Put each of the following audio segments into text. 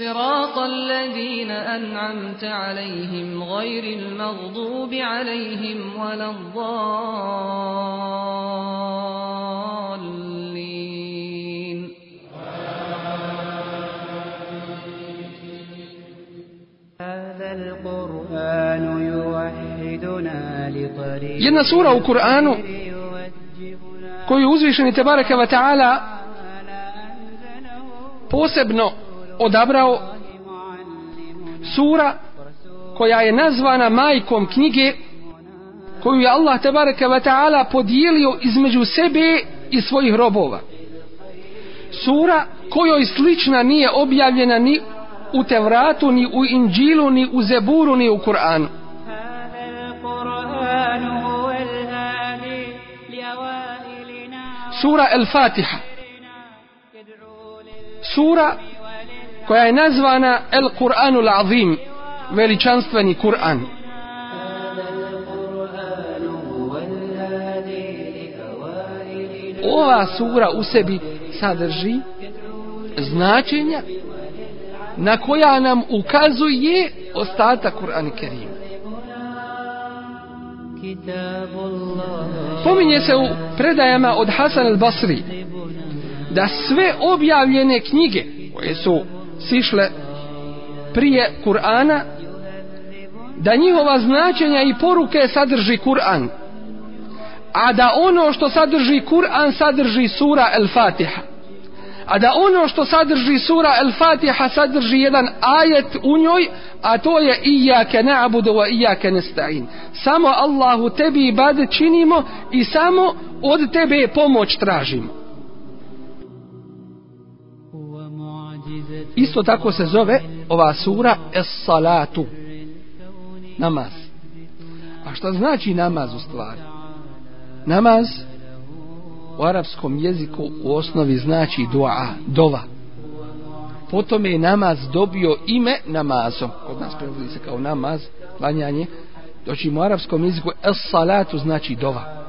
صراط الذين أنعمت عليهم غير المغضوب عليهم ولا الضالين. هذا القرآن يوحدنا لطريق Jedna sura u Kur'anu koju uzvišeni Tebareke wa ta'ala posebno odabrao sura koja je nazvana majkom knjige koju je Allah tebareke ve taala podijelio između sebe i svojih robova. Sura kojoj slična nije objavljena ni u Tevratu, ni u Inđilu, ni u Zeburu, ni u Kur'anu. Sura El Fatiha Sura koja je nazvana El Kur'anul Azim, veličanstveni Kur'an. Ova sura u sebi sadrži značenja na koja nam ukazuje ostatak Kur'an Kerima. Pominje se u predajama od Hasan al-Basri da sve objavljene knjige koje su sišle prije Kur'ana da njihova značenja i poruke sadrži Kur'an a da ono što sadrži Kur'an sadrži sura El-Fatiha. A da ono što sadrži sura El-Fatiha sadrži jedan ajet u njoj a to je Iyake na'budu wa Iyake nesta'in samo Allahu tebi ibadet činimo i samo od tebe pomoć tražimo. Isto tako se zove ova sura Es-Salatu. Namaz. A šta znači namaz u stvari? Namaz u arapskom jeziku u osnovi znači dua, dova. Potom je namaz dobio ime namazom. Kod nas prevodi se kao namaz, klanjanje. Doći u arapskom jeziku Es-Salatu znači dova.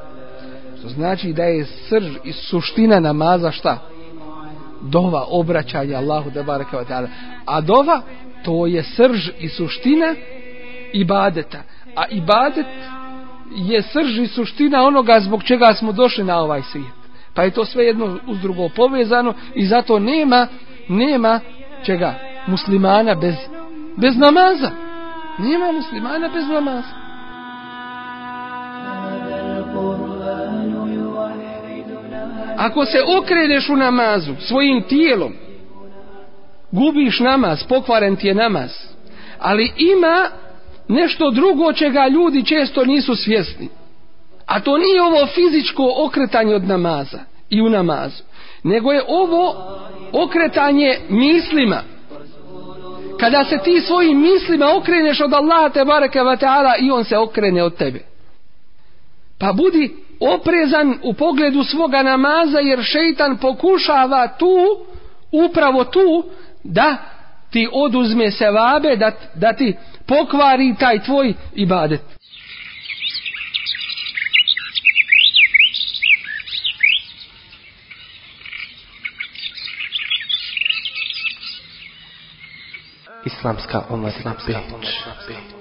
Što znači da je srž i suština namaza šta? Dova obraćanja Allahu da baraka wa ta'ala. A dova to je srž i suština ibadeta. A ibadet je srž i suština onoga zbog čega smo došli na ovaj svijet. Pa je to sve jedno uz drugo povezano i zato nema nema čega muslimana bez bez namaza. Nema muslimana bez namaza. Ako se okreneš u namazu svojim tijelom, gubiš namaz, pokvaren ti je namaz. Ali ima nešto drugo čega ljudi često nisu svjesni. A to nije ovo fizičko okretanje od namaza i u namazu. Nego je ovo okretanje mislima. Kada se ti svojim mislima okreneš od Allaha te bareke wa ta'ala i on se okrene od tebe. Pa budi oprezan u pogledu svoga namaza jer šeitan pokušava tu, upravo tu, da ti oduzme sevabe, da, da ti pokvari taj tvoj ibadet. Islamska omladina Beč.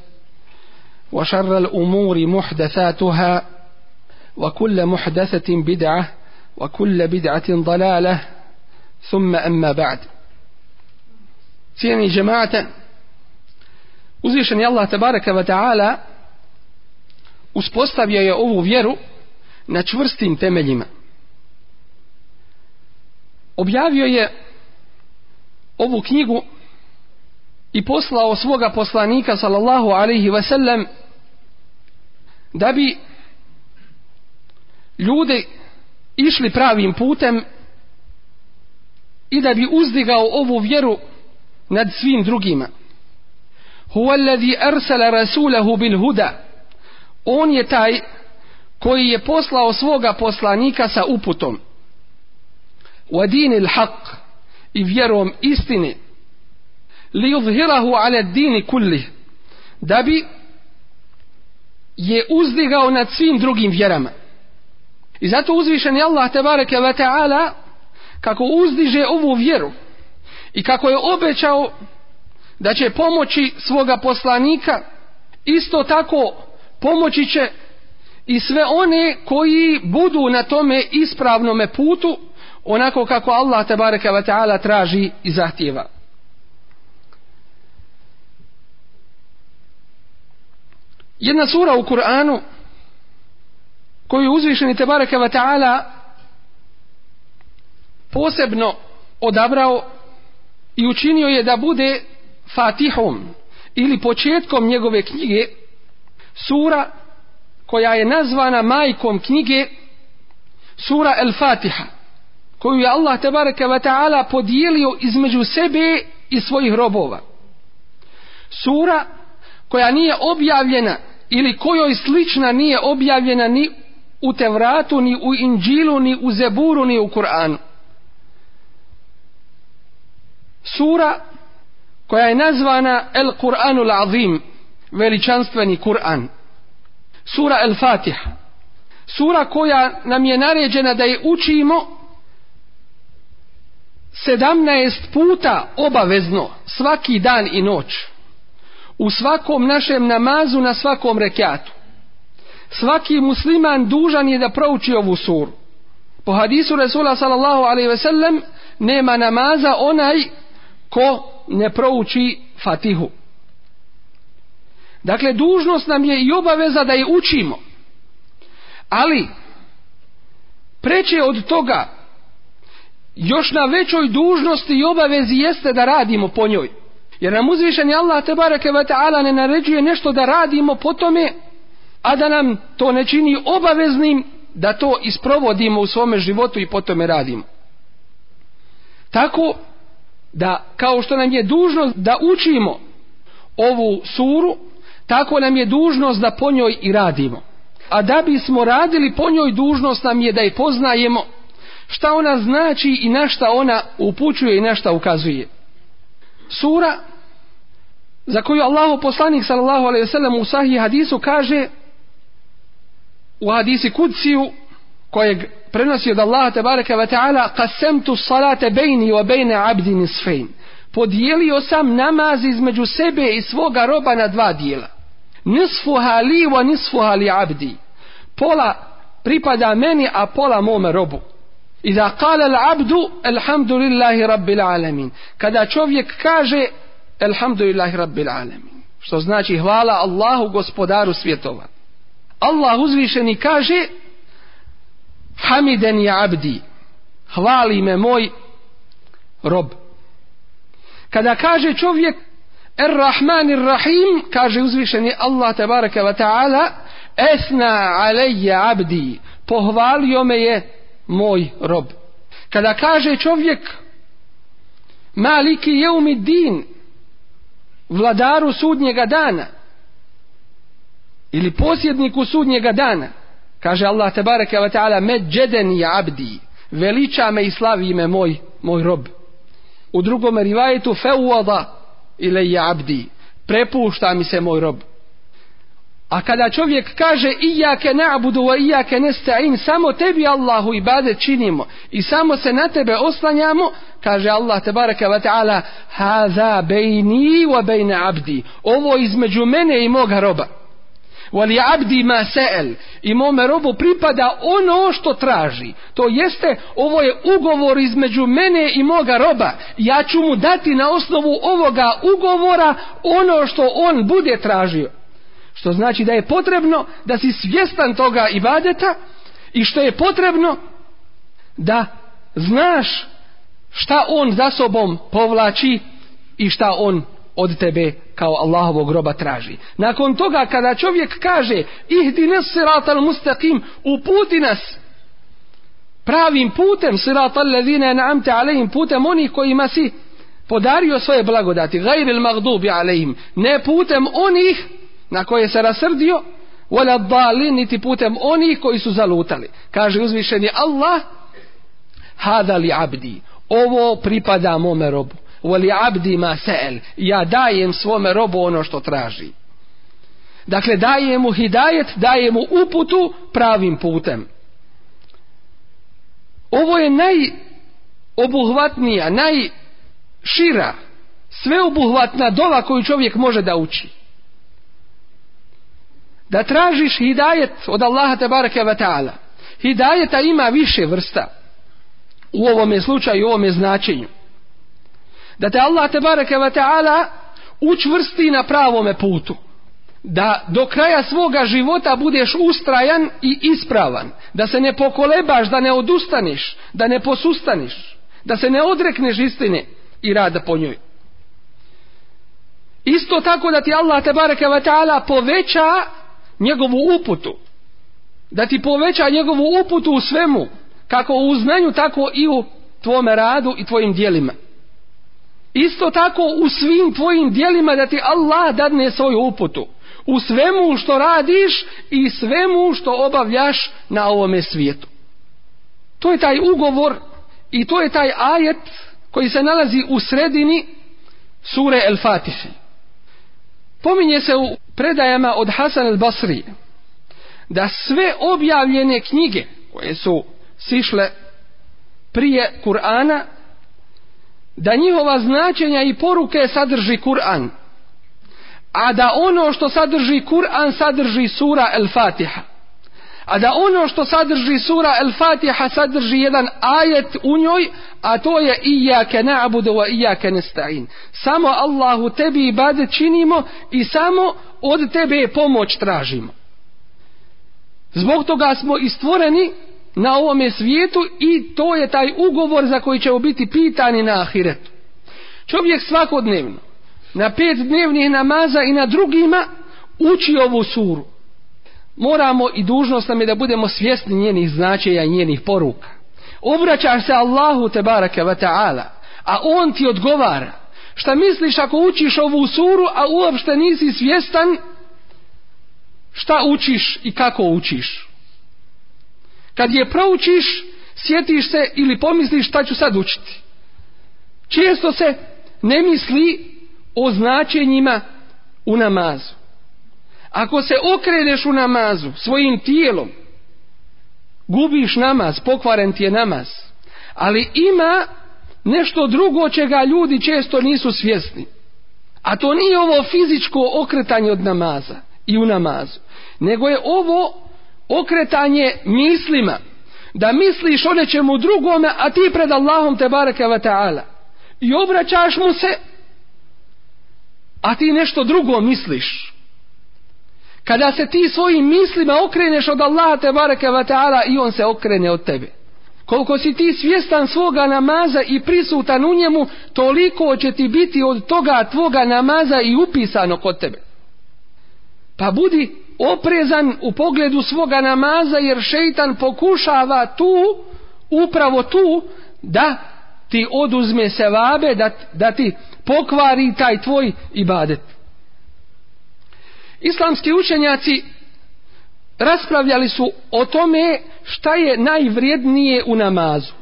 وشر الأمور محدثاتها وكل محدثة بدعة وكل بدعة ضلالة ثم أما بعد cijeni džemate uzvišen je Allah tabaraka wa ta'ala uspostavio je ovu vjeru na čvrstim temeljima objavio je ovu knjigu i poslao svoga poslanika sallallahu alaihi ve sellem da bi ljude išli pravim putem i da bi uzdigao ovu vjeru nad svim drugima. Huwa alladhi arsala rasulahu bil huda. On je taj koji je poslao svoga poslanika sa uputom. Wa dinil haq i vjerom istine. Li yuzhirahu ala dini kulli. Da bi je uzdigao nad svim drugim vjerama. I zato uzvišen je Allah tebareke ve ta'ala kako uzdiže ovu vjeru i kako je obećao da će pomoći svoga poslanika isto tako pomoći će i sve one koji budu na tome ispravnome putu onako kako Allah tebareke ve ta'ala traži i zahtjeva. Jedna sura u Kur'anu koju uzvišeni Tebareke wa ta'ala posebno odabrao i učinio je da bude Fatihom ili početkom njegove knjige sura koja je nazvana majkom knjige sura El Fatiha koju je Allah Tebareke ve ta'ala podijelio između sebe i svojih robova. Sura koja nije objavljena ili kojoj slična nije objavljena ni u Tevratu, ni u Inđilu, ni u Zeburu, ni u Kur'anu. Sura koja je nazvana El Kur'anul Azim, veličanstveni Kur'an. Sura El Fatiha. Sura koja nam je naređena da je učimo 17 puta obavezno svaki dan i noć. U svakom našem namazu na svakom rekatu. svaki musliman dužan je da prouči ovu suru. Po hadisu Resula sallallahu alaihi ve sellem nema namaza onaj ko ne prouči fatihu. Dakle, dužnost nam je i obaveza da je učimo. Ali, preče od toga, još na većoj dužnosti i obavezi jeste da radimo po njoj. Jer nam uzvišen je Allah te bareke ve ta'ala ne naređuje nešto da radimo po tome, a da nam to ne čini obaveznim da to isprovodimo u svome životu i potom radimo. Tako da kao što nam je dužnost da učimo ovu suru, tako nam je dužnost da po njoj i radimo. A da bismo radili po njoj dužnost nam je da je poznajemo šta ona znači i na šta ona upućuje i na šta ukazuje. Sura za koju Allahu poslanik sallallahu alejhi ve sellem u sahih hadisu kaže u hadisi kudsiju kojeg prenosi od Allaha tebareke ve taala qasamtu salate baini wa baina abdi nisfain podijelio sam namaz između sebe i svoga roba na dva dijela. Nisfuha li wa nisfuha li abdi. Pola pripada meni a pola mome robu. Iza kala l'abdu, alhamdulillahi rabbil alamin. Kada čovjek kaže, Elhamdulillahi rabbil alamin. Što znači hvala Allahu gospodaru svjetova. Allah uzvišeni kaže Hamiden je abdi hvali me moj rob kada kaže čovjek Er Rahman ir Rahim kaže uzvišeni Allah tabaraka wa ta'ala Esna alejje abdi pohvalio me je moj rob kada kaže čovjek Maliki jeumi din vladaru sudnjega dana ili posjedniku sudnjega dana kaže Allah tebareke ve taala međeden ya abdi veliča me i slavi me moj, moj rob. U drugom rivajetu feuada ya abdi, prepušta mi se moj rob. A kada čovjek kaže ijake na'budu wa ijake nesta'in, samo tebi Allahu ibadet činimo i samo se na tebe oslanjamo, kaže Allah tebareke ve ta'ala, haza bejni wa bejne abdi. Ovo između mene i moga roba. Wali abdi ma sa'al. I mome robu pripada ono što traži. To jeste, ovo je ugovor između mene i moga roba. Ja ću mu dati na osnovu ovoga ugovora ono što on bude tražio. Što znači da je potrebno da si svjestan toga ibadeta i što je potrebno da znaš šta on za sobom povlači i šta on od tebe kao Allahovog groba traži. Nakon toga kada čovjek kaže ihdinas siratal mustaqim uputi nas pravim putem siratal ladina na'amte alejim putem onih kojima si podario svoje blagodati gajril magdubi alejim ne putem onih na koje se rasrdio wala dalin niti putem onih koji su zalutali. Kaže uzvišeni Allah hada li abdi? Ovo pripada mome robu. Wali abdi ma sel ja dajem svome robu ono što traži. Dakle dajem mu hidajet dajem mu uputu pravim putem. Ovo je najobuhvatnija najšira sveobuhvatna dova koju čovjek može da uči da tražiš hidajet od Allaha tebareke ve taala. Hidajeta ima više vrsta. U ovome slučaju u ovome značenju. Da te Allah tebareke ve taala učvrsti na pravome putu. Da do kraja svoga života budeš ustrajan i ispravan. Da se ne pokolebaš da ne odustaneš da ne posustaniš. Da se ne odrekneš istine i rada po njoj. Isto tako da ti Allah tebareke ve taala poveća njegovu uputu da ti poveća njegovu uputu u svemu kako u znanju tako i u tvome radu i tvojim dijelima. Isto tako u svim tvojim dijelima da ti Allah dadne svoju uputu. U svemu što radiš i svemu što obavljaš na ovome svijetu. To je taj ugovor i to je taj ajet koji se nalazi u sredini sure El Fatihi pominje se u predajama od Hasan al-Basri da sve objavljene knjige koje su sišle prije Kur'ana da njihova značenja i poruke sadrži Kur'an a da ono što sadrži Kur'an sadrži sura El Fatiha a da ono što sadrži sura El Fatiha sadrži jedan ajet u njoj a to je Iyake na'budu wa iyake nesta'in samo Allahu tebi ibadet činimo i samo od tebe pomoć tražimo. Zbog toga smo i stvoreni na ovome svijetu i to je taj ugovor za koji ćemo biti pitani na ahiretu. Čovjek svakodnevno na pet dnevnih namaza i na drugima uči ovu suru moramo i dužnost nam je da budemo svjesni njenih značaja i njenih poruka. Obraćaš se Allahu te barake wa ta'ala, a on ti odgovara. Šta misliš ako učiš ovu suru, a uopšte nisi svjestan šta učiš i kako učiš? Kad je proučiš, sjetiš se ili pomisliš šta ću sad učiti. Često se ne misli o značenjima u namazu. Ako se okreneš u namazu svojim tijelom, gubiš namaz, pokvaren ti je namaz. Ali ima nešto drugo čega ljudi često nisu svjesni. A to nije ovo fizičko okretanje od namaza i u namazu. Nego je ovo okretanje mislima. Da misliš o nečemu drugome, a ti pred Allahom te baraka wa ta'ala. I obraćaš mu se, a ti nešto drugo misliš. Kada se ti svojim mislima okreneš od Allaha te bareke ve taala i on se okrene od tebe. Koliko si ti svjestan svoga namaza i prisutan u njemu, toliko će ti biti od toga tvoga namaza i upisano kod tebe. Pa budi oprezan u pogledu svoga namaza jer šeitan pokušava tu, upravo tu, da ti oduzme sevabe, da, da ti pokvari taj tvoj ibadet. Islamski učenjaci raspravljali su o tome šta je najvrijednije u namazu.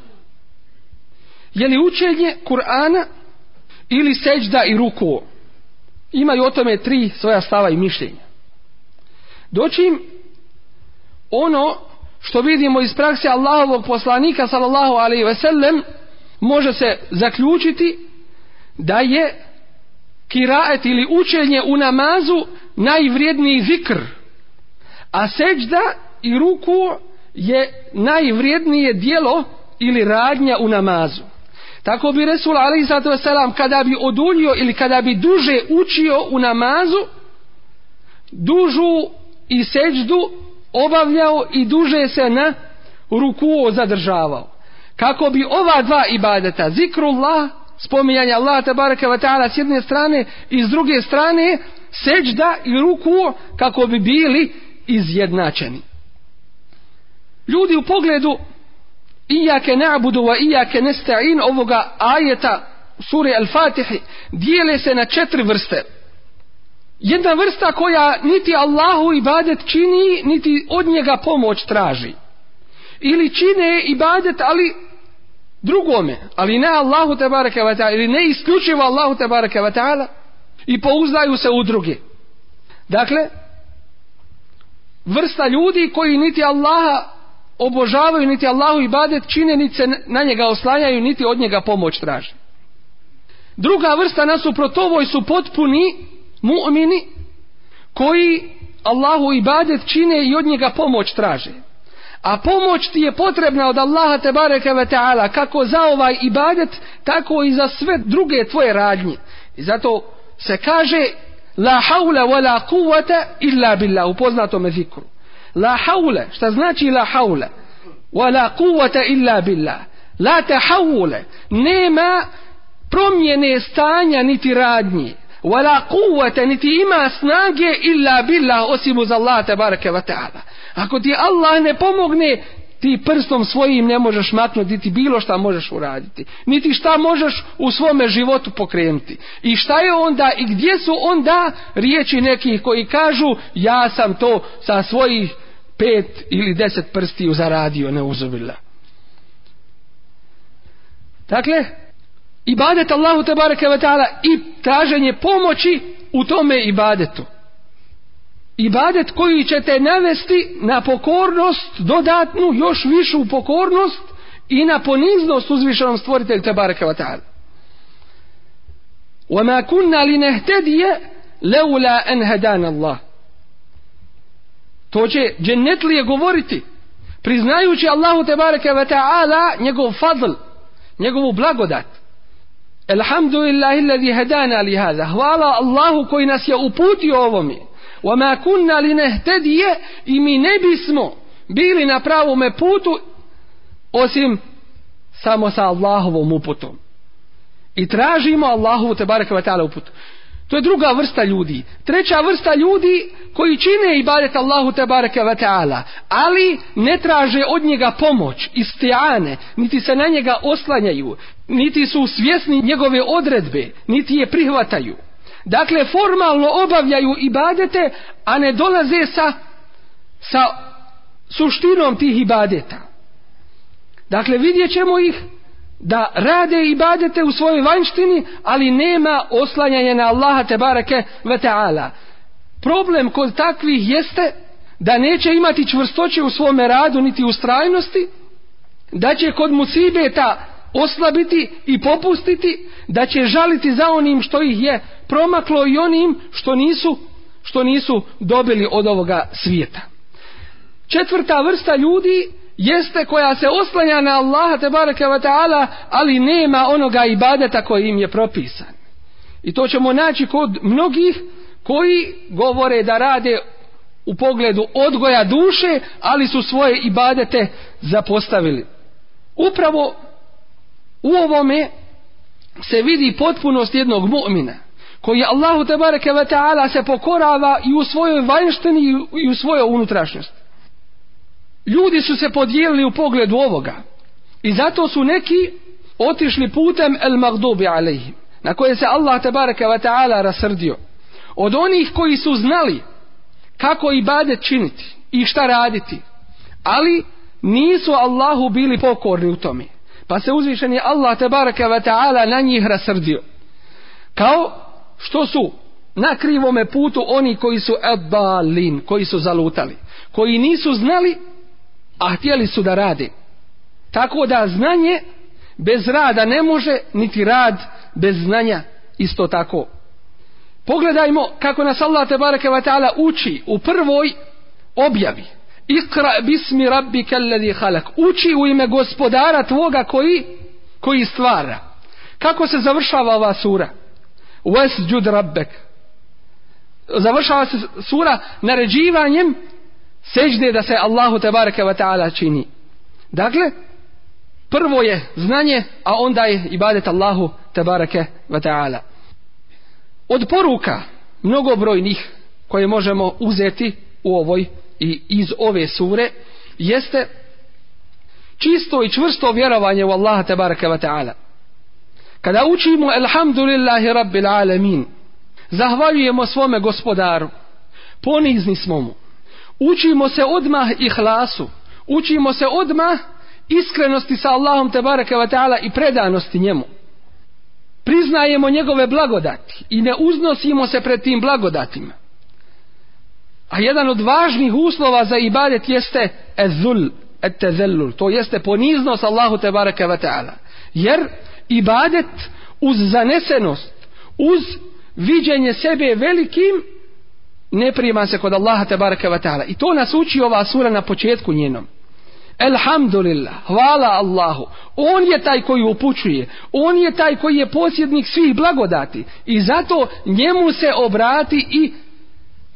je li učenje Kur'ana ili seđda i ruku. Imaju o tome tri svoja stava i mišljenja. Doćim ono što vidimo iz prakse Allahovog poslanika sallallahu alaihi ve sellem može se zaključiti da je kiraet ili učenje u namazu najvrijedniji zikr a seđda i ruku je najvrijednije dijelo ili radnja u namazu tako bi Resul alaihi kada bi oduljio ili kada bi duže učio u namazu dužu i seđdu obavljao i duže se na ruku zadržavao. Kako bi ova dva ibadeta, zikrullah, spominjanje Allaha tabaraka wa ta'ala s jedne strane i s druge strane seđda i ruku kako bi bili izjednačeni. Ljudi u pogledu Iyake na'budu wa iyake nesta'in ovoga ajeta sure Al-Fatihi dijele se na četiri vrste jedna vrsta koja niti Allahu ibadet čini, niti od njega pomoć traži. Ili čine ibadet, ali drugome, ali ne Allahu te bareke wa ta'ala, ili ne isključivo Allahu te bareke wa ta'ala, i pouzdaju se u druge. Dakle, vrsta ljudi koji niti Allaha obožavaju, niti Allahu ibadet čine, niti se na njega oslanjaju, niti od njega pomoć traže. Druga vrsta nasuprot ovoj su potpuni mu'mini koji Allahu ibadet čine i od njega pomoć traže. A pomoć ti je potrebna od Allaha te bareke ve taala kako za ovaj ibadet tako i za sve druge tvoje radnje. I zato se kaže la haula wala quwata illa billah u poznatom zikru. La haula, šta znači la haula? Wala quwata illa billah. La tahawula, nema promjene stanja niti radnje wala kuvvete niti ima snage illa billah osim uz Allaha te bareke ve ta'ala ako ti Allah ne pomogne ti prstom svojim ne možeš maknuti ti bilo šta možeš uraditi. Niti šta možeš u svome životu pokrenuti. I šta je onda i gdje su onda riječi nekih koji kažu ja sam to sa svojih pet ili deset prstiju zaradio ne uzubila dakle ibadet Allahu te bareke ve taala i traženje pomoći u tome ibadetu Ibadet koji će te navesti na pokornost, dodatnu, još višu pokornost i na poniznost uzvišenom stvoritelju te bareke ve taala. وما كنا لنهتدي لولا أن هدانا الله to će džennetlije govoriti priznajući Allahu te bareke ve taala njegov fadl njegovu blagodat Alhamdulillahi alladhi hadana li hada. Hvala Allahu koji nas je uputio ovome. وما كنا لنهتدي i mi ne bismo bili na pravome putu osim samo sa Allahovom uputom. I tražimo Allahovu te bareke ve taala uputu. To je druga vrsta ljudi. Treća vrsta ljudi koji čine ibadet Allahu te bareke ve taala, ali ne traže od njega pomoć, istiane, niti se na njega oslanjaju, niti su svjesni njegove odredbe, niti je prihvataju. Dakle, formalno obavljaju ibadete, a ne dolaze sa, sa suštinom tih ibadeta. Dakle, vidjet ćemo ih da rade ibadete u svojoj vanjštini, ali nema oslanjanja na Allaha te bareke ve ta'ala. Problem kod takvih jeste da neće imati čvrstoće u svome radu niti u strajnosti, da će kod musibeta oslabiti i popustiti, da će žaliti za onim što ih je promaklo i onim što nisu, što nisu dobili od ovoga svijeta. Četvrta vrsta ljudi jeste koja se oslanja na Allaha te bareke ve taala, ali nema onoga ibadeta koji im je propisan. I to ćemo naći kod mnogih koji govore da rade u pogledu odgoja duše, ali su svoje ibadete zapostavili. Upravo u ovome se vidi potpunost jednog mu'mina koji Allahu te bareke ve taala se pokorava i u svojoj vanjštini i u svojoj unutrašnjosti. Ljudi su se podijelili u pogledu ovoga. I zato su neki otišli putem el magdubi alejhim na koje se Allah te bareke ve taala rasrdio. Od onih koji su znali kako ibadet činiti i šta raditi ali nisu Allahu bili pokorni u tome. Pa se uzvišeni Allah te ve ta'ala na njih rasrdio. Kao što su na krivome putu oni koji su edalin, koji su zalutali, koji nisu znali, a htjeli su da rade. Tako da znanje bez rada ne može, niti rad bez znanja isto tako. Pogledajmo kako nas Allah te bareke ve ta'ala uči u prvoj objavi. Ikra bismi rabbika alladhi khalaq. Uči u ime gospodara tvoga koji koji stvara. Kako se završava ova sura? Wasjud rabbek. Završava se sura naređivanjem sežde da se Allahu te ve ta'ala čini. Dakle, prvo je znanje, a onda je ibadet Allahu te ve ta'ala. Od poruka mnogobrojnih koje možemo uzeti u ovoj i iz ove sure jeste čisto i čvrsto vjerovanje u Allaha tabaraka ve ta'ala. Kada učimo Elhamdulillahi Rabbil Alamin, zahvaljujemo svome gospodaru, ponizni smo mu, učimo se odmah ihlasu, učimo se odmah iskrenosti sa Allahom tabaraka ve ta'ala i predanosti njemu. Priznajemo njegove blagodati i ne uznosimo se pred tim blagodatima. A jedan od važnih uslova za ibadet jeste ezul, etezellul, to jeste poniznost Allahu te baraka ta'ala. Jer ibadet uz zanesenost, uz viđenje sebe velikim, ne prijema se kod Allaha te baraka wa ta'ala. I to nas uči ova sura na početku njenom. Elhamdulillah, hvala Allahu. On je taj koji upućuje. On je taj koji je posjednik svih blagodati. I zato njemu se obrati i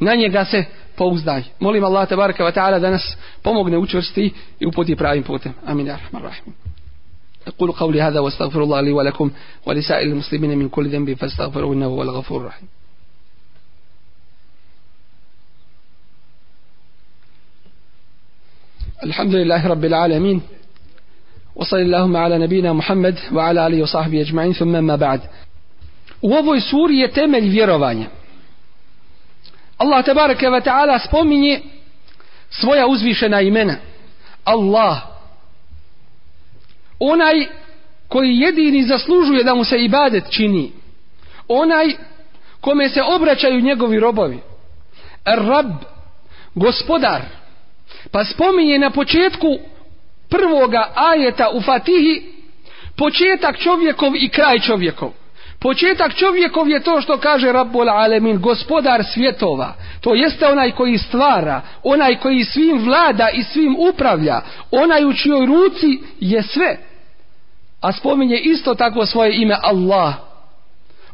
na njega se pouzdaj. Molim Allah te baraka wa ta'ala da nas pomogne učvrsti i uputi pravim putem. Amin. Ja rahman rahim. أقول قولي هذا واستغفر الله لي ولكم ولسائر المسلمين من كل ذنب فاستغفروه إنه هو الغفور الرحيم الحمد لله رب العالمين وصل اللهم على نبينا محمد وعلى آله وصحبه أجمعين ثم ما بعد U ovoj suri je temelj vjerovanja. Allah tebareke ve ta'ala spominje svoja. Onaj koji jedini zaslužuje da mu se ibadet čini. Onaj kome se obraćaju njegovi robovi. Rab, gospodar. Pa spominje na početku prvoga ajeta u Fatihi početak čovjekov i kraj čovjekov. Početak čovjekov je to što kaže Rabbul Alemin, gospodar svjetova. To jeste onaj koji stvara, onaj koji svim vlada i svim upravlja, onaj u čijoj ruci je sve. A spominje isto tako svoje ime Allah.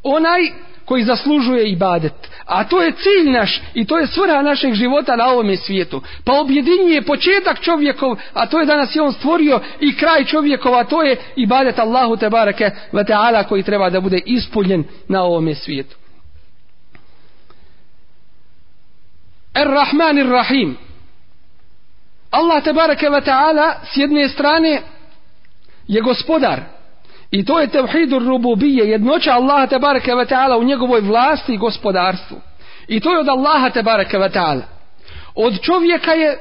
Onaj koji zaslužuje ibadet. A to je cilj naš i to je svrha našeg života na ovome svijetu. Pa objedinjuje početak čovjekov, a to je danas je on stvorio i kraj čovjekov, a to je ibadet Allahu te barake ve ta'ala koji treba da bude ispunjen na ovome svijetu. Ar-Rahman ar-Rahim. Allah te barake ve ta'ala s jedne strane je gospodar, I to je tevhidur rububije, jednoća Allaha te bareke ve taala u njegovoj vlasti i gospodarstvu. I to je od Allaha te bareke ve taala. Od čovjeka je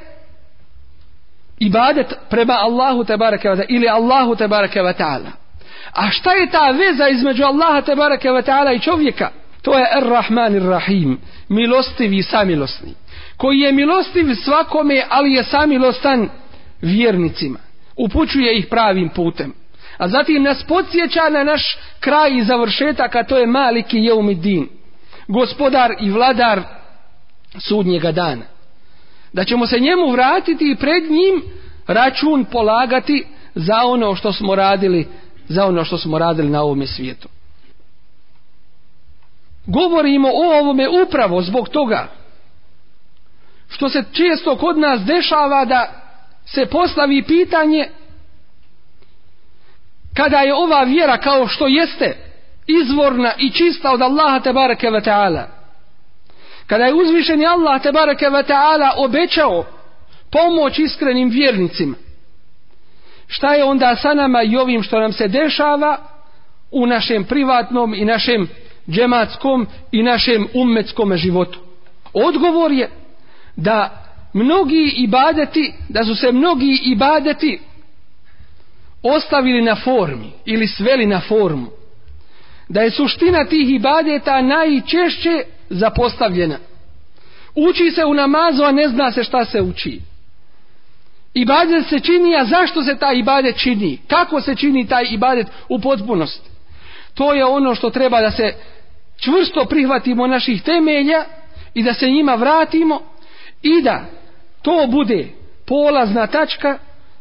ibadet prema Allahu te bareke ve taala ili Allahu te bareke ve taala. A šta je ta veza između Allaha te bareke ve taala i čovjeka? To je Ar-Rahman Ar-Rahim, milostivi i samilosni, koji je milostiv svakome, ali je samilostan vjernicima. Upućuje ih pravim putem. A zatim nas podsjeća na naš kraj i završetak, a to je Maliki Jeumidin, gospodar i vladar sudnjega dana. Da ćemo se njemu vratiti i pred njim račun polagati za ono što smo radili, za ono što smo radili na ovome svijetu. Govorimo o ovome upravo zbog toga što se često kod nas dešava da se postavi pitanje kada je ova vjera kao što jeste izvorna i čista od Allaha tebareke ve ta'ala. Kada je uzvišeni Allah tebareke ve ta'ala obećao pomoć iskrenim vjernicima šta je onda sa nama i ovim što nam se dešava u našem privatnom i našem džematskom i našem ummetskom životu? Odgovor je da mnogi ibadeti da su se mnogi ibadeti ostavili na formi ili sveli na formu da je suština tih ibadeta najčešće zapostavljena. Uči se u namazu, a ne zna se šta se uči. Ibadet se čini, a zašto se taj ibadet čini? Kako se čini taj ibadet u potpunosti? To je ono što treba da se čvrsto prihvatimo naših temelja i da se njima vratimo i da to bude polazna tačka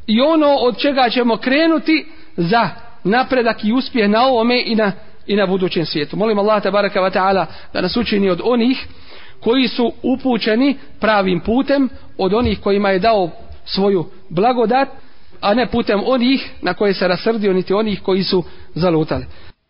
i ono od čega ćemo krenuti za napredak i uspjeh na ovome i na, i na budućem svijetu. Molim Allah tabaraka wa ta'ala da nas učini od onih koji su upućeni pravim putem, od onih kojima je dao svoju blagodat, a ne putem onih na koje se rasrdio, niti onih koji su zalutali.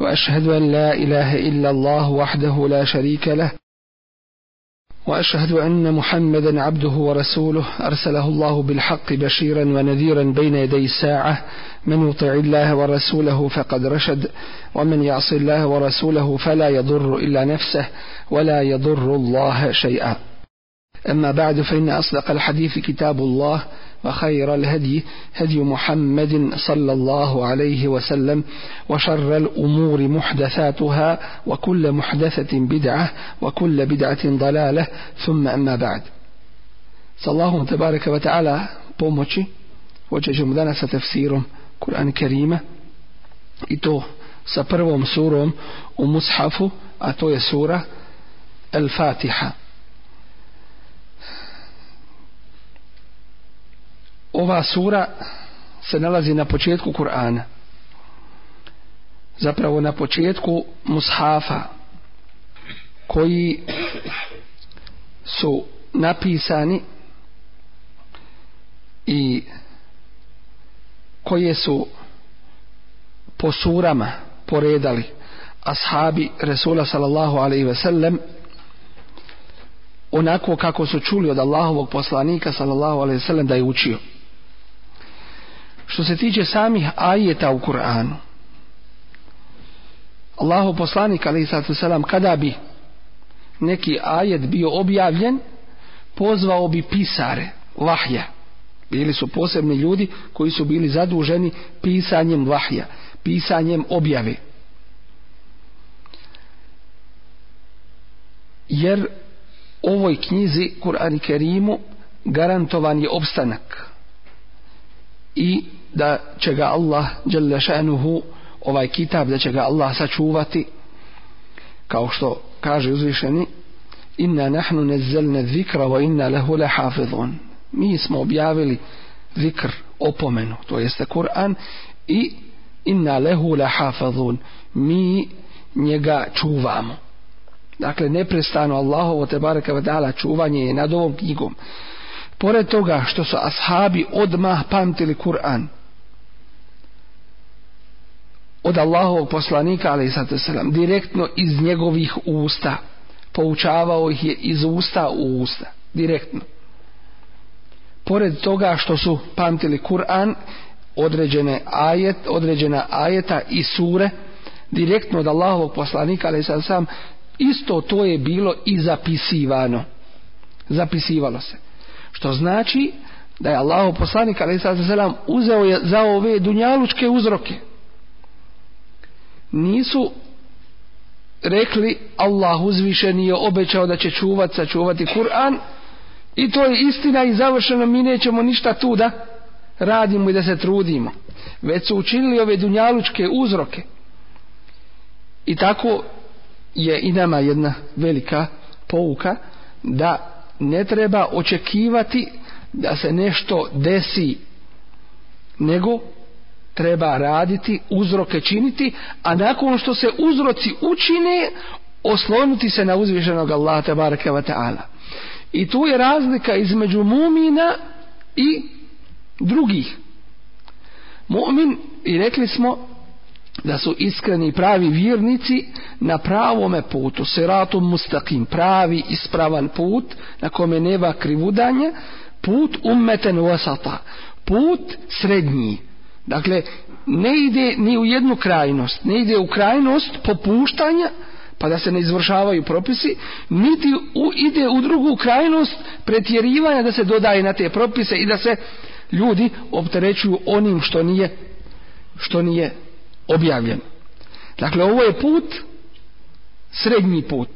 وأشهد أن لا إله إلا الله وحده لا شريك له وأشهد أن محمدا عبده ورسوله أرسله الله بالحق بشيرا ونذيرا بين يدي الساعة من يطع الله ورسوله فقد رشد ومن يعص الله ورسوله فلا يضر إلا نفسه ولا يضر الله شيئا. أما بعد فإن أصدق الحديث كتاب الله وخير الهدي هدي محمد صلى الله عليه وسلم وشر الأمور محدثاتها وكل محدثة بدعة وكل بدعة ضلالة ثم أما بعد. صلى الله تبارك وتعالى Kerima i to sa prvom surom u Mushafu a to je sura Al-Fatiha. Ova sura se nalazi na početku Kur'ana. Zapravo na početku mushafa koji su napisani i koje su po surama poredali ashabi Resula sallallahu alaihi ve sellem onako kako su čuli od Allahovog poslanika sallallahu alaihi ve sellem da je učio. Što se tiče samih ajeta u Kur'anu, Allahu poslanik alaihi selam kada bi neki ajet bio objavljen, pozvao bi pisare, vahja. Bili su posebni ljudi koji su bili zaduženi pisanjem vahja, pisanjem objave. Jer ovoj knjizi Kur'an Kerimu garantovan je opstanak i da će ga Allah dželle šanuhu ovaj kitab da će ga Allah sačuvati. Kao što kaže uzvišeni inna nahnu nazzalna zikra wa inna lahu lahafizun. Mi smo objavili zikr opomenu to jeste Kur'an i inna lehu la mi njega čuvamo. Dakle neprestano Allahovo te baraka wa čuvanje je nad ovom knjigom. Pored toga što su ashabi odmah pamtili Kur'an od Allahovog poslanika ali selam direktno iz njegovih usta. Poučavao ih je iz usta u usta direktno. Pored toga što su pamtili Kur'an određene ajet određena ajeta i sure direktno od Allahovog poslanika ali sam isto to je bilo i zapisivano. Zapisivalo se. Što znači da je Allahov poslanik ali sam uzeo je za ove dunjalučke uzroke nisu rekli Allah uzvišen je obećao da će čuvat sačuvati Kur'an. I to je istina i završeno mi nećemo ništa tu da radimo i da se trudimo. Već su učinili ove dunjalučke uzroke. I tako je i nama jedna velika pouka da ne treba očekivati da se nešto desi nego treba raditi, uzroke činiti, a nakon što se uzroci učine, osloniti se na uzvišenog Allaha tabaraka wa ta'ala. I tu je razlika između mumina i drugih. Mumin, i rekli smo, da su iskreni pravi vjernici na pravome putu, seratum mustakim, pravi ispravan put na kome nema krivudanja, put ummeten wasata, put srednji, Dakle, ne ide ni u jednu krajnost, ne ide u krajnost popuštanja, pa da se ne izvršavaju propisi, niti u, ide u drugu krajnost pretjerivanja da se dodaje na te propise i da se ljudi opterećuju onim što nije, što nije objavljeno. Dakle, ovo je put, srednji put.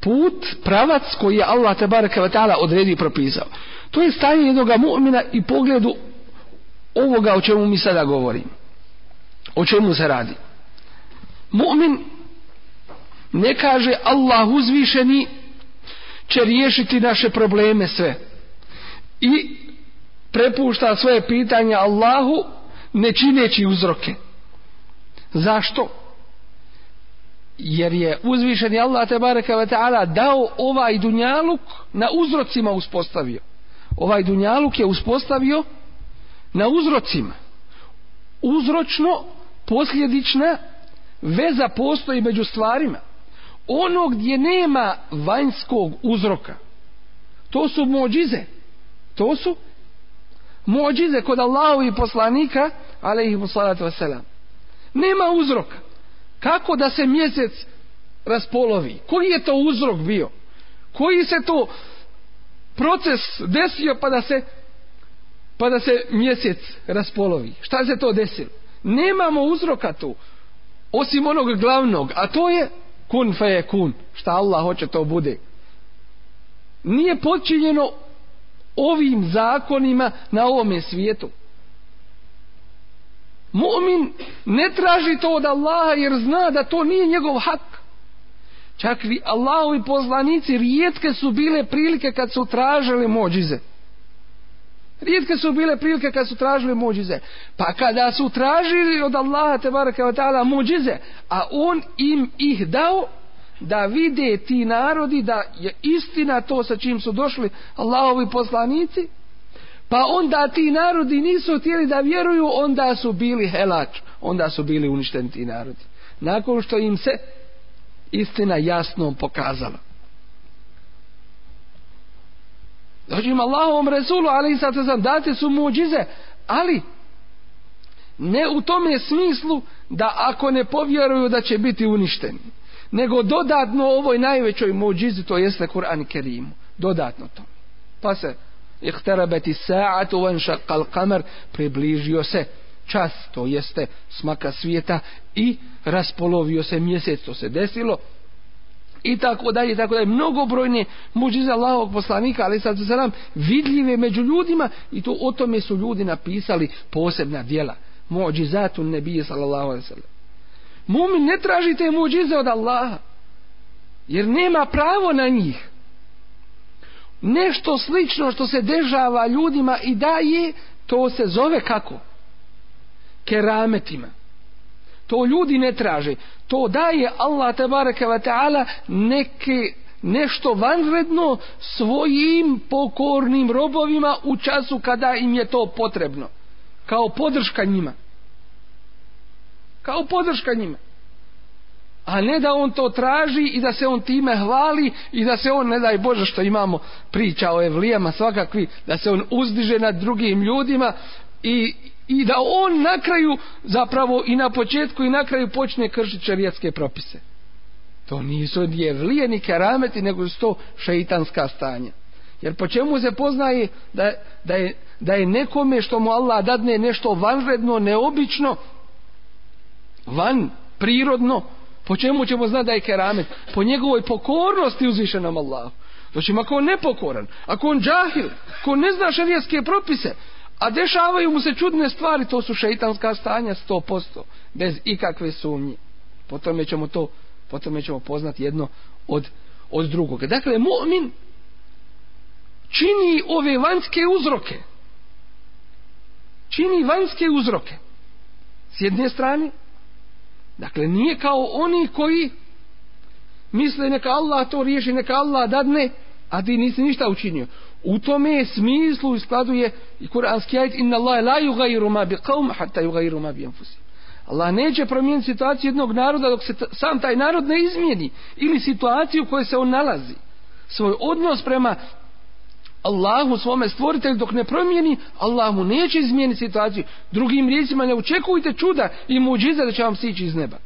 Put, pravac koji je Allah te baraka wa ta'ala odredio i propisao. To je stanje jednog mu'mina i pogledu ovoga o čemu mi sada govorimo. O čemu se radi? Mu'min ne kaže Allah uzvišeni će riješiti naše probleme sve. I prepušta svoje pitanje Allahu ne čineći uzroke. Zašto? Jer je uzvišeni Allah te bareka ve taala dao ovaj dunjaluk na uzrocima uspostavio. Ovaj dunjaluk je uspostavio na uzrocima. Uzročno posljedična veza postoji među stvarima. Ono gdje nema vanjskog uzroka, to su mođize. To su mođize kod Allahovi poslanika, ale ih salatu wasalam. Nema uzroka. Kako da se mjesec raspolovi? Koji je to uzrok bio? Koji se to proces desio pa da se pa da se mjesec raspolovi. Šta se to desilo? Nemamo uzroka tu, osim onog glavnog, a to je kun fe je kun. Šta Allah hoće to bude. Nije počinjeno ovim zakonima na ovome svijetu. Mu'min ne traži to od Allaha jer zna da to nije njegov hak. Čak vi Allahovi poslanici rijetke su bile prilike kad su tražili mođize. Rijetke su bile prilike kad su tražili muđize. Pa kada su tražili od Allaha te baraka wa ta'ala muđize, a on im ih dao da vide ti narodi da je istina to sa čim su došli Allahovi poslanici, pa onda ti narodi nisu htjeli da vjeruju, onda su bili helač, onda su bili uništeni ti narodi. Nakon što im se istina jasno pokazala. Dođim Allahovom Resulu, ali i sad sam, date su muđize, ali ne u tome smislu da ako ne povjeruju da će biti uništeni, nego dodatno ovoj najvećoj muđizi, to jeste Kur'an Kerimu, dodatno to. Pa se, ihterabeti sa'atu van šakal kamer, približio se čas, to jeste smaka svijeta i raspolovio se mjesec, to se desilo, i tako dalje i tako dalje mnogobrojne muđize Allahovog poslanika ali sad se nam vidljive među ljudima i to o tome su ljudi napisali posebna djela muđizatu nebije sallallahu alaihi sallam mumin ne traži te muđize od Allaha jer nema pravo na njih nešto slično što se dežava ljudima i daje, to se zove kako? Kerametima. To ljudi ne traže. To daje Allah tabaraka wa ta'ala neke nešto vanredno svojim pokornim robovima u času kada im je to potrebno. Kao podrška njima. Kao podrška njima. A ne da on to traži i da se on time hvali i da se on, ne daj Bože što imamo priča o evlijama svakakvi, da se on uzdiže nad drugim ljudima i, i da on na kraju zapravo i na početku i na kraju počne kršiti šerijatske propise. To nisu nije ni kerameti, nego su to šeitanska stanja. Jer po čemu se poznaje da, da, je, da je nekome što mu Allah dadne nešto vanredno, neobično, van prirodno, po čemu ćemo znati da je keramet? Po njegovoj pokornosti uzvišenom Allahu. Znači, ako on nepokoran, ako on džahil, ako ne zna šarijaske propise, a dešavaju mu se čudne stvari, to su šeitanska stanja 100%, bez ikakve sumnje. Potom ćemo to potom ćemo poznati jedno od, od drugog. Dakle, mu'min čini ove vanjske uzroke. Čini vanjske uzroke. S jedne strane, dakle, nije kao oni koji misle neka Allah to riješi, neka Allah dadne, a ti nisi ništa učinio. U tome smislu i skladu je i kuranski ajit inna Allah la yugayru ma bi qawm hatta yugayru ma bi anfusihim. Allah neće promijeniti situaciju jednog naroda dok se sam taj narod ne izmijeni ili situaciju u kojoj se on nalazi. Svoj odnos prema Allahu svome stvoritelju dok ne promijeni, Allah mu neće izmijeniti situaciju. Drugim riječima ne očekujte čuda i muđiza da će vam sići iz neba.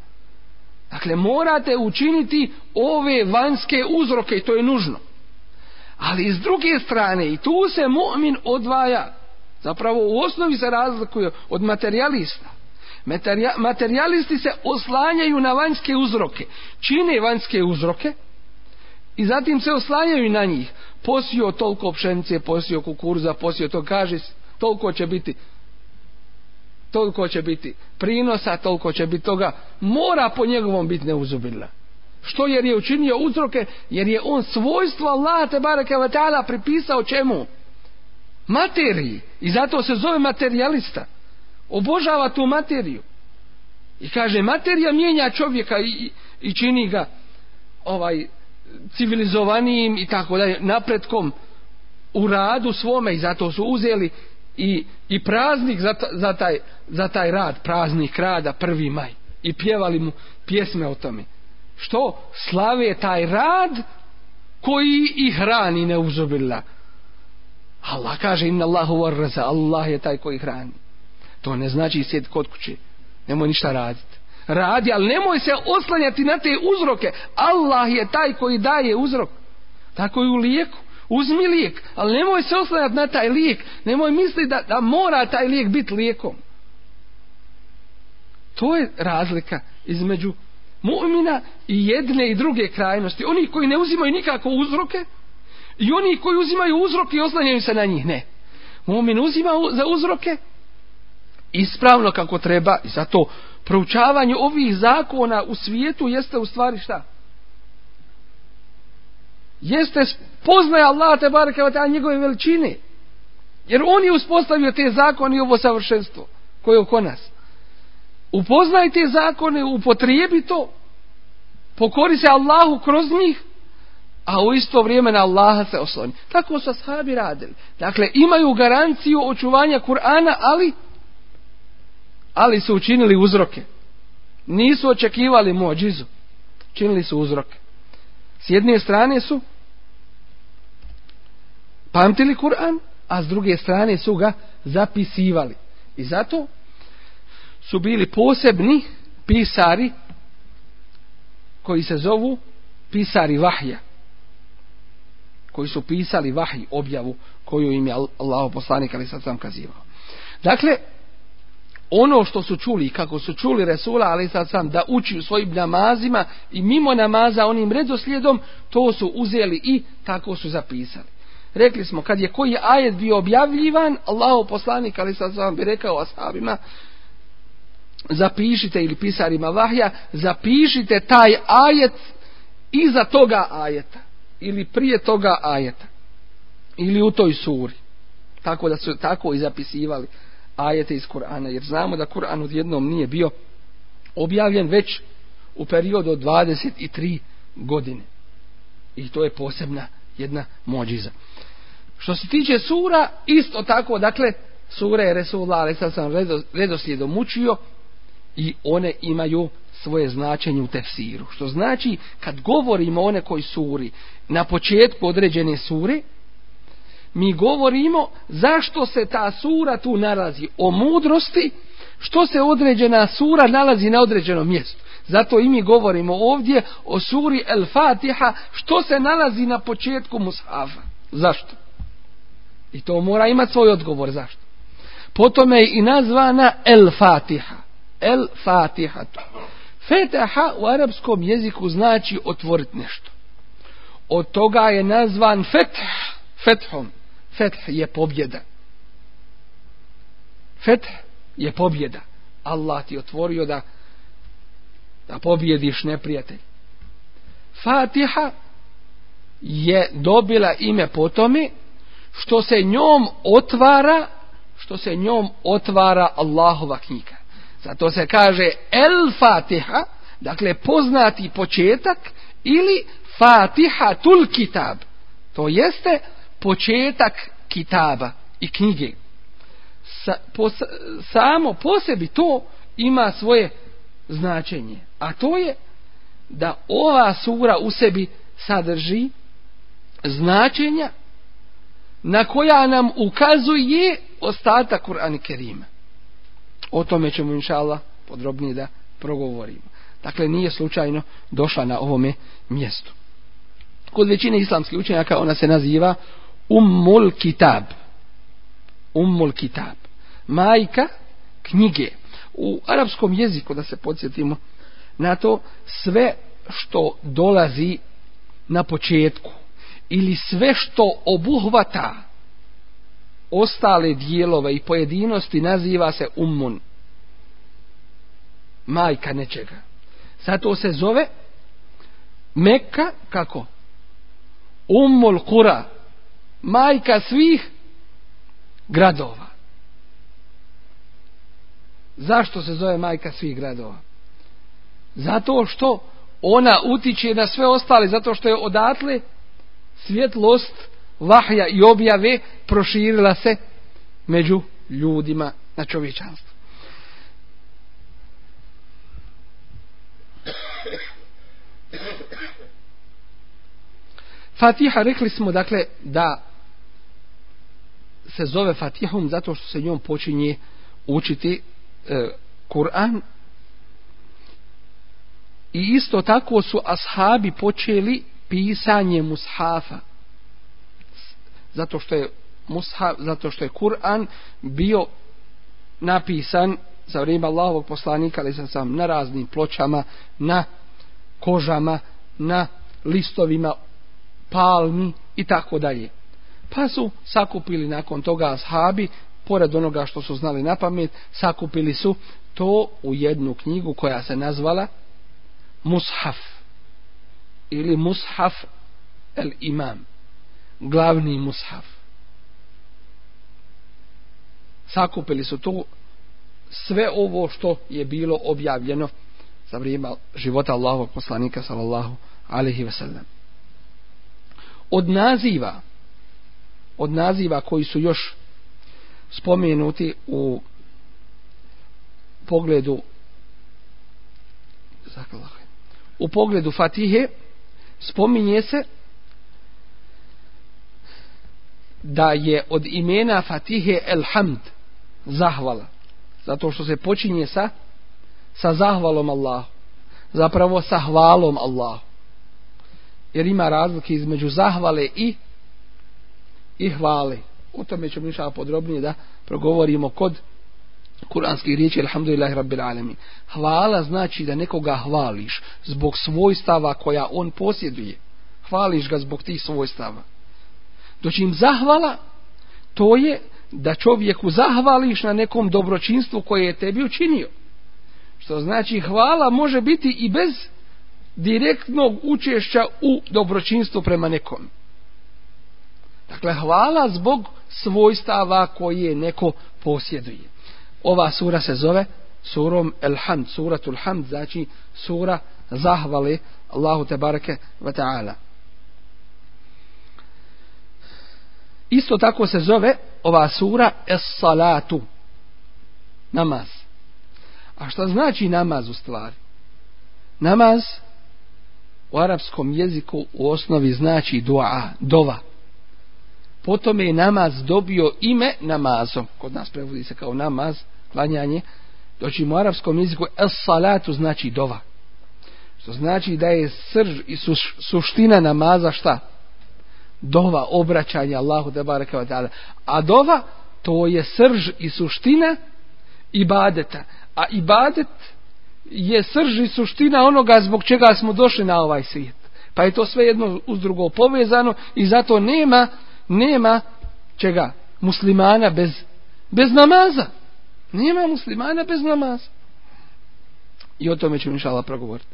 Dakle, morate učiniti ove vanjske uzroke i to je nužno. Ali s druge strane, i tu se mu'min odvaja, zapravo u osnovi se razlikuje od materialista. Materialisti se oslanjaju na vanjske uzroke, čine vanjske uzroke i zatim se oslanjaju na njih. Posio toliko pšenice, posio kukuruza, posio to kaže, toliko će biti toliko će biti prinosa, toliko će biti toga, mora po njegovom biti neuzubila. Što jer je učinio uzroke? Jer je on svojstvo Allaha te bareke ve taala pripisao čemu? Materiji. I zato se zove materialista obožava tu materiju. I kaže, materija mijenja čovjeka i, i čini ga ovaj civilizovanijim i tako dalje, napretkom u radu svome i zato su uzeli i, i praznik za, za, taj, za taj rad, praznik rada, prvi maj. I pjevali mu pjesme o tome. Što? Slave taj rad koji i hrani neuzubila. Allah kaže, inna Allahu warraza, Allah je taj koji hrani. To ne znači sjed kod kuće. Nemoj ništa raditi. Radi, ali nemoj se oslanjati na te uzroke. Allah je taj koji daje uzrok. Tako i u lijeku. Uzmi lijek, ali nemoj se oslanjati na taj lijek. Nemoj misliti da, da mora taj lijek biti lijekom. To je razlika između mu'mina i jedne i druge krajnosti. Oni koji ne uzimaju nikako uzroke i oni koji uzimaju uzroke i oslanjaju se na njih. Ne. Mu'min uzima za uzroke ispravno kako treba i zato proučavanje ovih zakona u svijetu jeste u stvari šta? Jeste poznaje Allah te bareke ve njegove veličine. Jer on je uspostavio te zakone i ovo savršenstvo koje je oko nas. Upoznaj te zakone, upotrijebi to, pokori se Allahu kroz njih, a u isto vrijeme na Allaha se osloni. Tako su ashabi radili. Dakle, imaju garanciju očuvanja Kur'ana, ali ali su učinili uzroke. Nisu očekivali mođizu. Činili su uzroke. S jedne strane su pamtili Kur'an, a s druge strane su ga zapisivali. I zato su bili posebni pisari koji se zovu pisari vahja koji su pisali vahj objavu koju im je Allah poslanik ali sad sam kazivao. Dakle, ono što su čuli kako su čuli Resula ali sad sam da uči u svojim namazima i mimo namaza onim redoslijedom to su uzeli i tako su zapisali rekli smo kad je koji ajet bio objavljivan Allah poslanik ali sad sam bi rekao ashabima zapišite ili pisarima vahja zapišite taj ajet iza toga ajeta ili prije toga ajeta ili u toj suri. Tako da su tako i zapisivali ajete iz Kur'ana. Jer znamo da Kur'an odjednom nije bio objavljen već u periodu od 23 godine. I to je posebna jedna mođiza. Što se tiče sura, isto tako, dakle, sura je Resulullah, ali sad sam redoslijedom učio i one imaju svoje značenje u tefsiru. Što znači, kad govorimo o nekoj suri, na početku određene sure, mi govorimo zašto se ta sura tu nalazi o mudrosti, što se određena sura nalazi na određenom mjestu. Zato i mi govorimo ovdje o suri El Fatiha, što se nalazi na početku Mushafa. Zašto? I to mora imati svoj odgovor. Zašto? Potom je i nazvana El Fatiha. El Fatiha. Fetaha u arapskom jeziku znači otvoriti nešto. Od toga je nazvan Feth. Fethom. Feth je pobjeda. Feth je pobjeda. Allah ti otvorio da da pobjediš neprijatelj. Fatiha je dobila ime po tome što se njom otvara što se njom otvara Allahova knjiga. Zato se kaže El Fatiha, dakle poznati početak ili Fatiha tul kitab. To jeste početak kitaba i knjige. Sa, po, samo po sebi to ima svoje značenje. A to je da ova sura u sebi sadrži značenja na koja nam ukazuje ostatak Kur'ana Kerima. O tome ćemo inša Allah podrobnije da progovorimo. Dakle, nije slučajno došla na ovome mjestu. Kod većine islamskih učenjaka ona se naziva Ummul Kitab. Ummul Kitab. Majka knjige. U arapskom jeziku, da se podsjetimo na to, sve što dolazi na početku ili sve što obuhvata ostale dijelove i pojedinosti naziva se ummun. Majka nečega. Zato se zove Mekka kako? Ummul Kura. Majka svih gradova. Zašto se zove majka svih gradova? Zato što ona utiče na sve ostale, zato što je odatle svjetlost vahja i objave proširila se među ljudima na čovječanstvu. Fatiha rekli smo dakle da se zove Fatihom zato što se njom počinje učiti e, Kur'an i isto tako su ashabi počeli pisanje mushafa zato što je mushaf, zato što je Kur'an bio napisan za vrijeme Allahovog poslanika ali sam na raznim pločama na kožama na listovima palmi i tako dalje. Pa su sakupili nakon toga ashabi pored onoga što su znali na pamet sakupili su to u jednu knjigu koja se nazvala Mushaf ili Mushaf el Imam glavni Mushaf. Sakupili su to sve ovo što je bilo objavljeno za vrijeme života Allahovog poslanika sallallahu alaihi ve sellem od naziva od naziva koji su još spomenuti u pogledu u pogledu Fatihe spominje se da je od imena Fatihe El Hamd zahvala. Zato što se počinje sa sa zahvalom Allahu. Zapravo sa hvalom Allahu. Jer ima razlike između zahvale i i hvale. O tome ćemo inša podrobnije da progovorimo kod kuranskih riječi alhamdulillahi rabbil alamin. Hvala znači da nekoga hvališ zbog svojstava koja on posjeduje. Hvališ ga zbog tih svojstava doćim zahvala to je da čovjeku zahvališ na nekom dobročinstvu koje je tebi učinio što znači hvala može biti i bez direktnog učešća u dobročinstvu prema nekom Dakle, hvala zbog svojstava koje neko posjeduje. Ova sura se zove surom El Hamd, suratul Hamd, znači sura zahvale Allahu te bareke ve taala. Isto tako se zove ova sura Es Salatu, namaz. A šta znači namaz u stvari? Namaz u arapskom jeziku u osnovi znači dua, dova. Potom je namaz dobio ime namazom. Kod nas prevodi se kao namaz, klanjanje. Doći u arapskom jeziku es salatu znači dova. Što znači da je srž i suš, suština namaza šta? Dova, obraćanja Allahu te bareke ve ta'ala. A dova, to je srž i suština ibadeta. A ibadet je srž i suština onoga zbog čega smo došli na ovaj svijet. Pa je to sve jedno uz drugo povezano i zato nema nema čega muslimana bez bez namaza. Nema muslimana bez namaza. I o tome ćemo inšala progovoriti.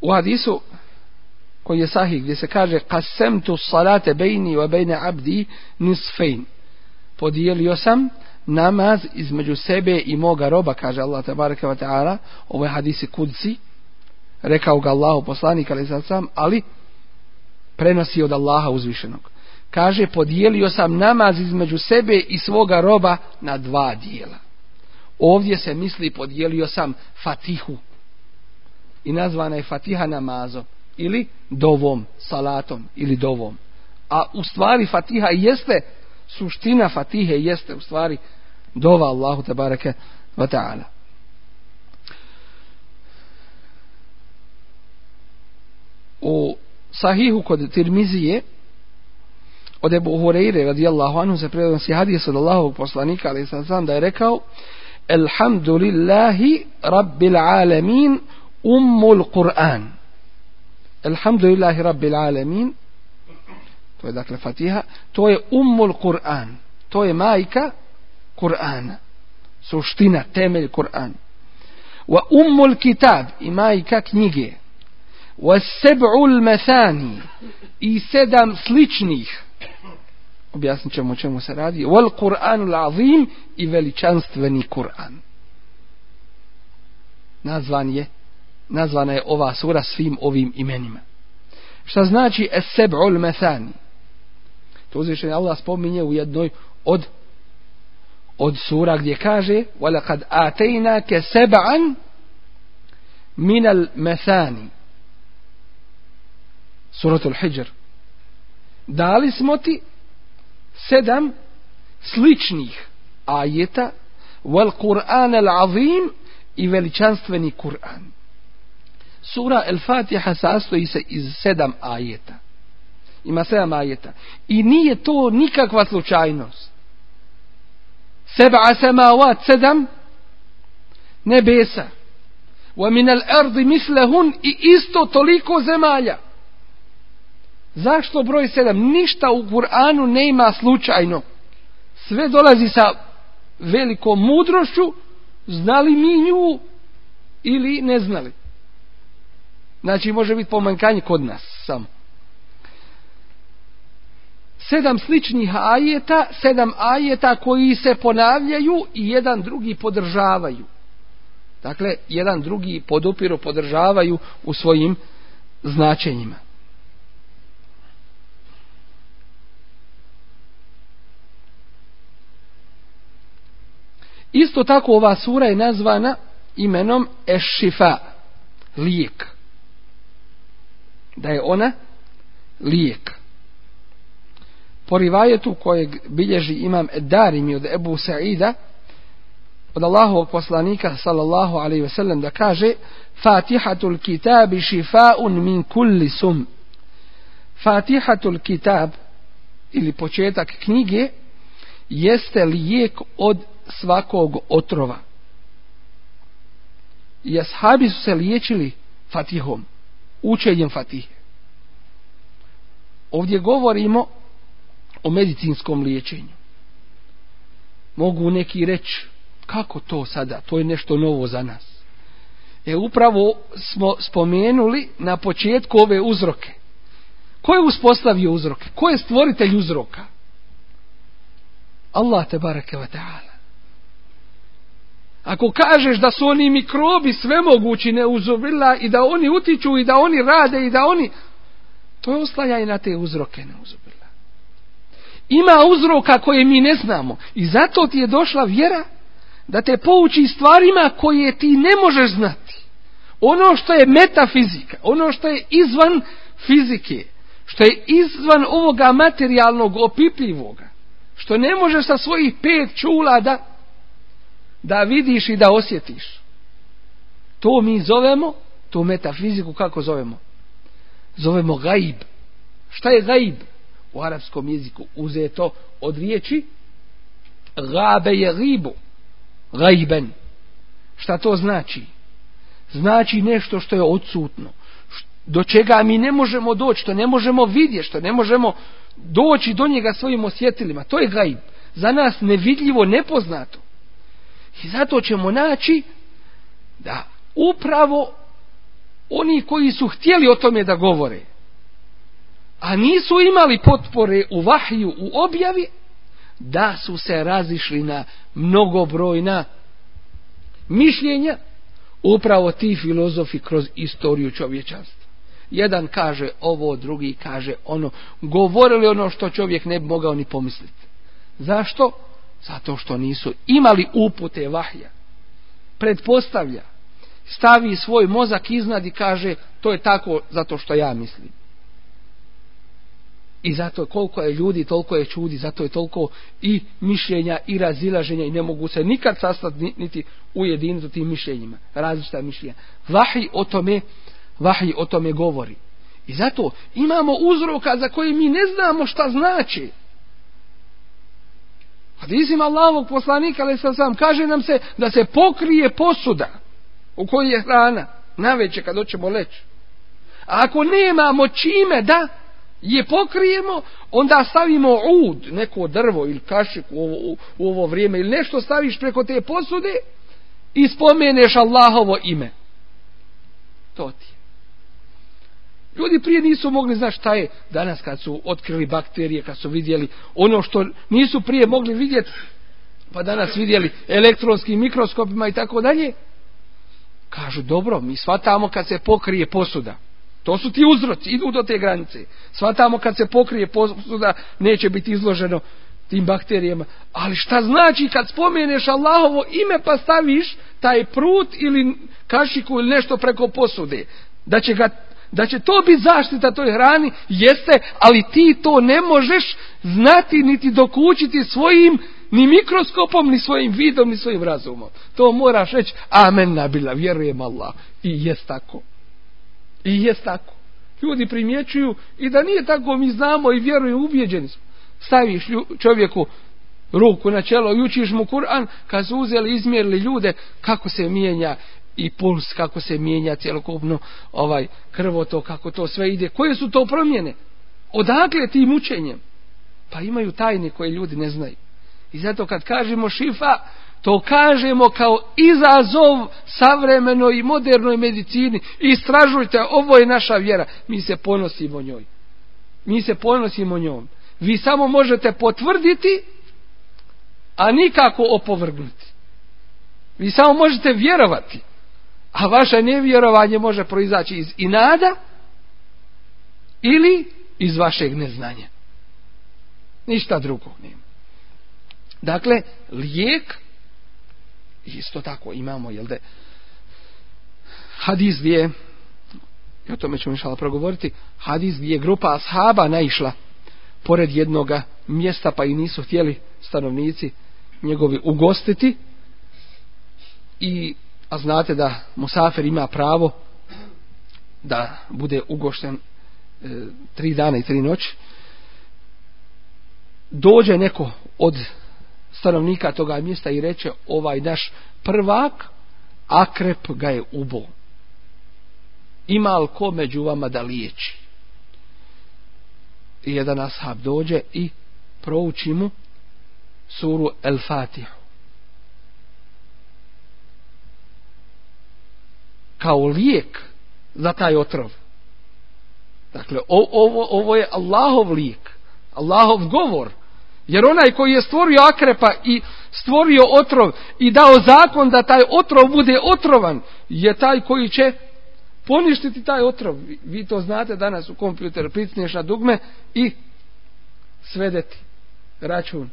U hadisu koji je sahih gdje se kaže qasamtu salate bejni wa bejne abdi nisfejn. Podijelio sam namaz između sebe i moga roba, kaže Allah tabaraka wa ta'ala, ovo je hadisi kudsi rekao ga Allahu poslanik, ali sad sam, ali prenosi od Allaha uzvišenog. Kaže, podijelio sam namaz između sebe i svoga roba na dva dijela. Ovdje se misli, podijelio sam fatihu. I nazvana je fatiha namazom. Ili dovom, salatom, ili dovom. A u stvari fatiha jeste, suština fatihe jeste u stvari dova Allahu tabaraka wa ta'ala. U sahihu kod Tirmizije od Ebu Hureyre radijallahu anhu se prenosi hadis od Allahovog poslanika ali sam sam da je rekao Elhamdulillahi Rabbil Alamin Ummul Kur'an Alhamdulillahi Rabbil Alamin to je dakle Fatiha to je Ummul Kur'an to je majka Kur'ana suština, temelj Kur'an wa Ummul Kitab i majka knjige wa Seb'ul Methani i sedam sličnih objasnit ćemo o čemu se radi wal Kur'anul Azim i veličanstveni Kur'an nazvan je nazvana je ova sura svim ovim imenima šta znači es-seb'ul methani to uzvišenje Allah spominje u jednoj od od sura gdje kaže وَلَقَدْ آتَيْنَاكَ سَبْعًا مِنَ الْمَثَانِ suratul Hijr dali smo ti sedam sličnih ajeta wal Kur'an al azim i veličanstveni Kur'an. Sura El Fatiha sastoji se iz sedam ajeta. Ima sedam ajeta. I nije to nikakva slučajnost. Seba samavat sedam nebesa. Wa min al ardi mislehun i isto toliko zemalja. Zašto broj sedam? Ništa u Kur'anu ne ima slučajno. Sve dolazi sa velikom mudrošću, znali mi nju ili ne znali. Znači može biti pomankanje kod nas samo. Sedam sličnih ajeta, sedam ajeta koji se ponavljaju i jedan drugi podržavaju. Dakle, jedan drugi podupiru podržavaju u svojim značenjima. Isto tako ova sura je nazvana imenom Ešifa, lijek. Da je ona lijek. Po rivajetu kojeg bilježi imam Darimi od Ebu Sa'ida, od Allahovog poslanika sallallahu alaihi ve sellem da kaže Fatihatul kitabi šifaun min kulli sum. Fatihatul kitab ili početak knjige jeste lijek od svakog otrova. I ashabi su se liječili fatihom, učenjem fatihe. Ovdje govorimo o medicinskom liječenju. Mogu neki reći, kako to sada? To je nešto novo za nas. E upravo smo spomenuli na početku ove uzroke. Ko je uspostavio uzroke? Ko je stvoritelj uzroka? Allah te barake wa ta'ala. Ako kažeš da su oni mikrobi svemogući neuzubila i da oni utiču i da oni rade i da oni... To je oslajaj na te uzroke neuzubila. Ima uzroka koje mi ne znamo i zato ti je došla vjera da te pouči stvarima koje ti ne možeš znati. Ono što je metafizika, ono što je izvan fizike, što je izvan ovoga materijalnog opipljivoga, što ne možeš sa svojih pet čula da, da vidiš i da osjetiš. To mi zovemo, tu metafiziku kako zovemo? Zovemo gaib. Šta je gaib? U arapskom jeziku uzeto od riječi gabe je ribu. Gaiben. Šta to znači? Znači nešto što je odsutno. Do čega mi ne možemo doći, što ne možemo vidjeti, što ne možemo doći do njega svojim osjetilima. To je gaib. Za nas nevidljivo, nepoznato. I zato ćemo naći da upravo oni koji su htjeli o tome da govore, a nisu imali potpore u vahiju, u objavi, da su se razišli na mnogobrojna mišljenja, upravo ti filozofi kroz istoriju čovječanstva. Jedan kaže ovo, drugi kaže ono. Govorili ono što čovjek ne bi mogao ni pomisliti. Zašto? Zato što nisu imali upute vahja. Predpostavlja. Stavi svoj mozak iznad i kaže to je tako zato što ja mislim. I zato koliko je ljudi, toliko je čudi, zato je toliko i mišljenja i razilaženja i ne mogu se nikad sastati niti ujediniti tim mišljenjima. Različita mišljenja. Vahi o tome, vahi o tome govori. I zato imamo uzroka za koje mi ne znamo šta znači. Hadisim Allahovog poslanika, ali sam sam, kaže nam se da se pokrije posuda u kojoj je hrana na kad hoćemo leći. A ako nemamo čime da je pokrijemo, onda stavimo ud, neko drvo ili kašik u ovo, u ovo vrijeme ili nešto staviš preko te posude i spomeneš Allahovo ime. To ti je. Ljudi prije nisu mogli znaš šta je danas kad su otkrili bakterije, kad su vidjeli ono što nisu prije mogli vidjeti, pa danas vidjeli elektronskim mikroskopima i tako dalje. Kažu, dobro, mi shvatamo kad se pokrije posuda. To su ti uzroci, idu do te granice. Svatamo kad se pokrije posuda, neće biti izloženo tim bakterijama. Ali šta znači kad spomeneš Allahovo ime pa staviš taj prut ili kašiku ili nešto preko posude? Da će, ga, da će to biti zaštita toj hrani? Jeste, ali ti to ne možeš znati niti dokućiti svojim ni mikroskopom, ni svojim vidom, ni svojim razumom. To moraš reći, amen nabila, vjerujem Allah. I jest tako. I jest tako. Ljudi primjećuju i da nije tako mi znamo i vjerujem, ubjeđeni smo. Staviš čovjeku ruku na čelo i učiš mu Kur'an kad su uzeli izmjerili ljude kako se mijenja i puls, kako se mijenja cjelokupno ovaj krvoto, kako to sve ide. Koje su to promjene? Odakle ti mučenjem? Pa imaju tajne koje ljudi ne znaju. I zato kad kažemo šifa, To kažemo kao izazov savremenoj i modernoj medicini. Istražujte, ovo je naša vjera. Mi se ponosimo njoj. Mi se ponosimo njom. Vi samo možete potvrditi, a nikako opovrgnuti. Vi samo možete vjerovati. A vaše nevjerovanje može proizaći iz inada ili iz vašeg neznanja. Ništa drugo nema. Dakle, lijek isto tako imamo, jel de, hadis gdje, i o tome ćemo išala progovoriti, hadis gdje je grupa ashaba naišla pored jednoga mjesta, pa i nisu htjeli stanovnici njegovi ugostiti, i, a znate da Musafer ima pravo da bude ugošten e, tri dana i tri noći, dođe neko od stanovnika toga mjesta i reče ovaj naš prvak akrep ga je ubo. Ima li ko među vama da liječi? I jedan ashab dođe i prouči mu suru El Fatihu kao lijek za taj otrov Dakle, o, ovo, ovo je Allahov lijek, Allahov govor. Jer onaj koji je stvorio akrepa i stvorio otrov i dao zakon da taj otrov bude otrovan, je taj koji će poništiti taj otrov. Vi to znate danas u kompjuteru, pricneš na dugme i svedeti račun.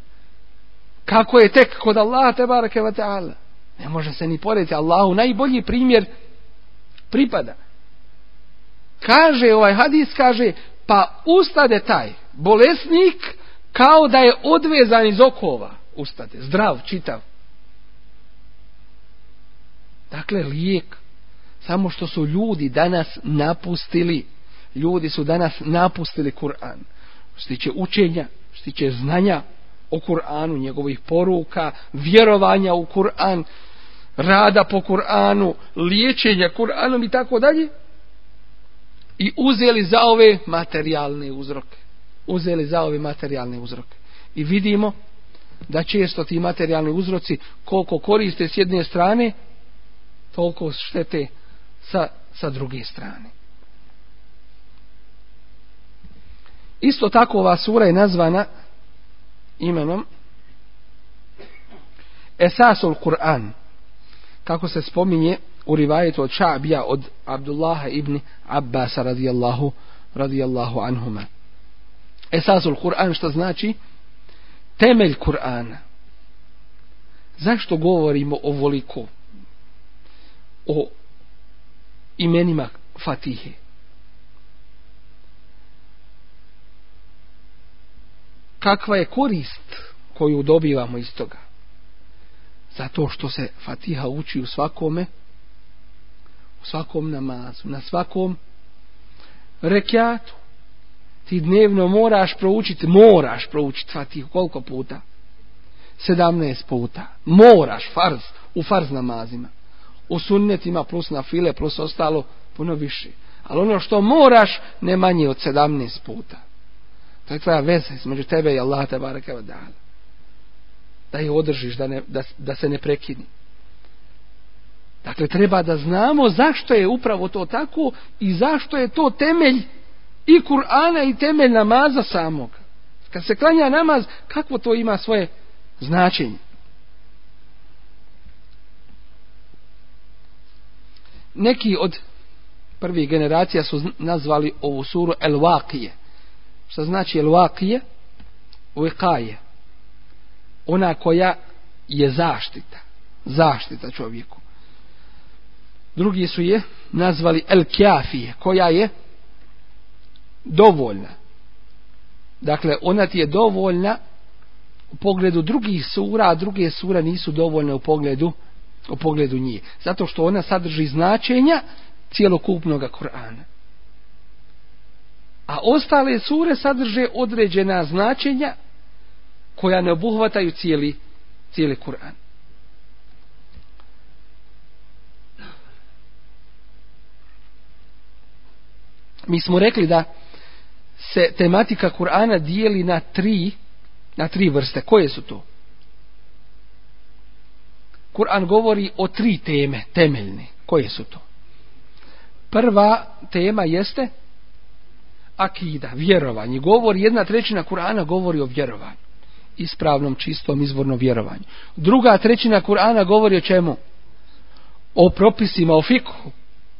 Kako je tek kod Allaha te barake wa ta'ala. Ne može se ni porediti. Allahu najbolji primjer pripada. Kaže ovaj hadis, kaže, pa ustade taj bolesnik kao da je odvezan iz okova. Ustade, zdrav, čitav. Dakle, lijek. Samo što su ljudi danas napustili, ljudi su danas napustili Kur'an. Što tiče učenja, što tiče znanja o Kur'anu, njegovih poruka, vjerovanja u Kur'an, rada po Kur'anu, liječenja Kur'anom i tako dalje. I uzeli za ove materijalne uzroke. Uzeli za ove materijalne uzroke. I vidimo da često ti materijalni uzroci koliko koriste s jedne strane, toliko štete sa, sa druge strane. Isto tako ova sura je nazvana imenom Esasul Kur'an kako se spominje u rivajetu od Ša'bija od Abdullaha ibn Abbas radijallahu radijallahu anhuma. Esasul Kur'an što znači? Temelj Kur'ana. Zašto govorimo o o imenima Fatihe? Kakva je korist koju dobivamo iz toga? Zato što se Fatiha uči u svakome u svakom namazu na svakom rekiatu. Ti dnevno moraš proučiti moraš proučiti Fatihu koliko puta? 17 puta. Moraš farz u farz namazima. U sunnetima plus na file plus ostalo puno više. Ali ono što moraš ne manje od 17 puta. To je tvoja veza između tebe i Allah te bareke ve. Da je održiš da ne da, da se ne prekini. Dakle treba da znamo zašto je upravo to tako i zašto je to temelj i Kur'ana i temelj namaza samog. Kad se klanja namaz, kako to ima svoje značenje? Neki od prvih generacija su nazvali ovu suru El Vakije. što znači El Vakije? uikaje ona koja je zaštita zaštita čovjeku. Drugi su je nazvali el-kjafije koja je dovoljna. Dakle ona ti je dovoljna u pogledu drugih sura a druge sura nisu dovoljne u pogledu u pogledu njih. Zato što ona sadrži značenja cijelokupnog Kur'ana. A ostale sure sadrže određena značenja koja ne obuhvataju cijeli, cijeli Kur'an. Mi smo rekli da se tematika Kur'ana dijeli na tri, na tri vrste. Koje su to? Kur'an govori o tri teme, temeljne. Koje su to? Prva tema jeste akida, vjerovanje. Govori jedna trećina Kur'ana govori o vjerovanju. Ispravnom, čistom, izvornom vjerovanju. Druga trećina Kur'ana govori o čemu? O propisima, o fikhu.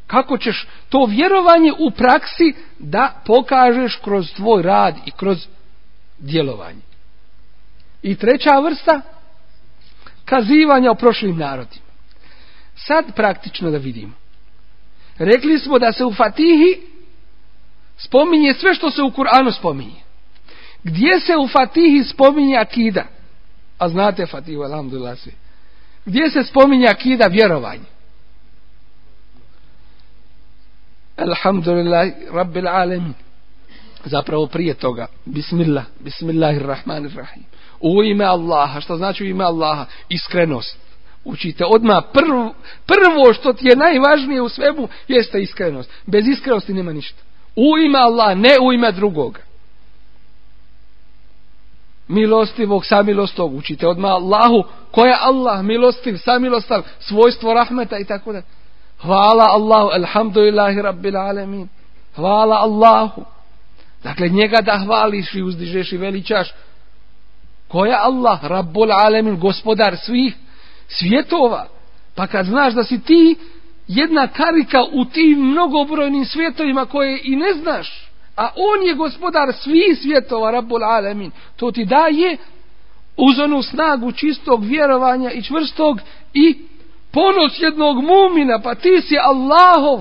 Kako ćeš to vjerovanje u praksi da pokažeš kroz tvoj rad i kroz djelovanje. I treća vrsta kazivanja o prošlim narodima. Sad praktično da vidimo. Rekli smo da se u Fatihi spominje sve što se u Kur'anu spominje. Gdje se u Fatihi spominje akida? A znate Fatihu, alhamdulillah svi. Gdje se spominje akida vjerovanje? Alhamdulillah, rabbil alemin. Zapravo prije toga. Bismillah, bismillahirrahmanirrahim. U ime Allaha, što znači u ime Allaha? Iskrenost. Učite odmah prvo, prvo što ti je najvažnije u svemu jeste iskrenost. Bez iskrenosti nema ništa. U ime Allah, ne u ime drugog. Milostivog, samilostog, učite odmah Allahu, ko je Allah, milostiv, samilostav, svojstvo rahmeta i tako da. Hvala Allahu, alhamdulillahi rabbil alemin. hvala Allahu. Dakle, njega da hvališ i uzdižeš i veličaš. Ko je Allah, Rabbul Alemin, gospodar svih svjetova? Pa kad znaš da si ti jedna karika u tim mnogobrojnim svjetovima koje i ne znaš, a on je gospodar svih svjetova, Rabbul Alemin, to ti daje uz onu snagu čistog vjerovanja i čvrstog i ponos jednog mumina, pa ti si Allahov.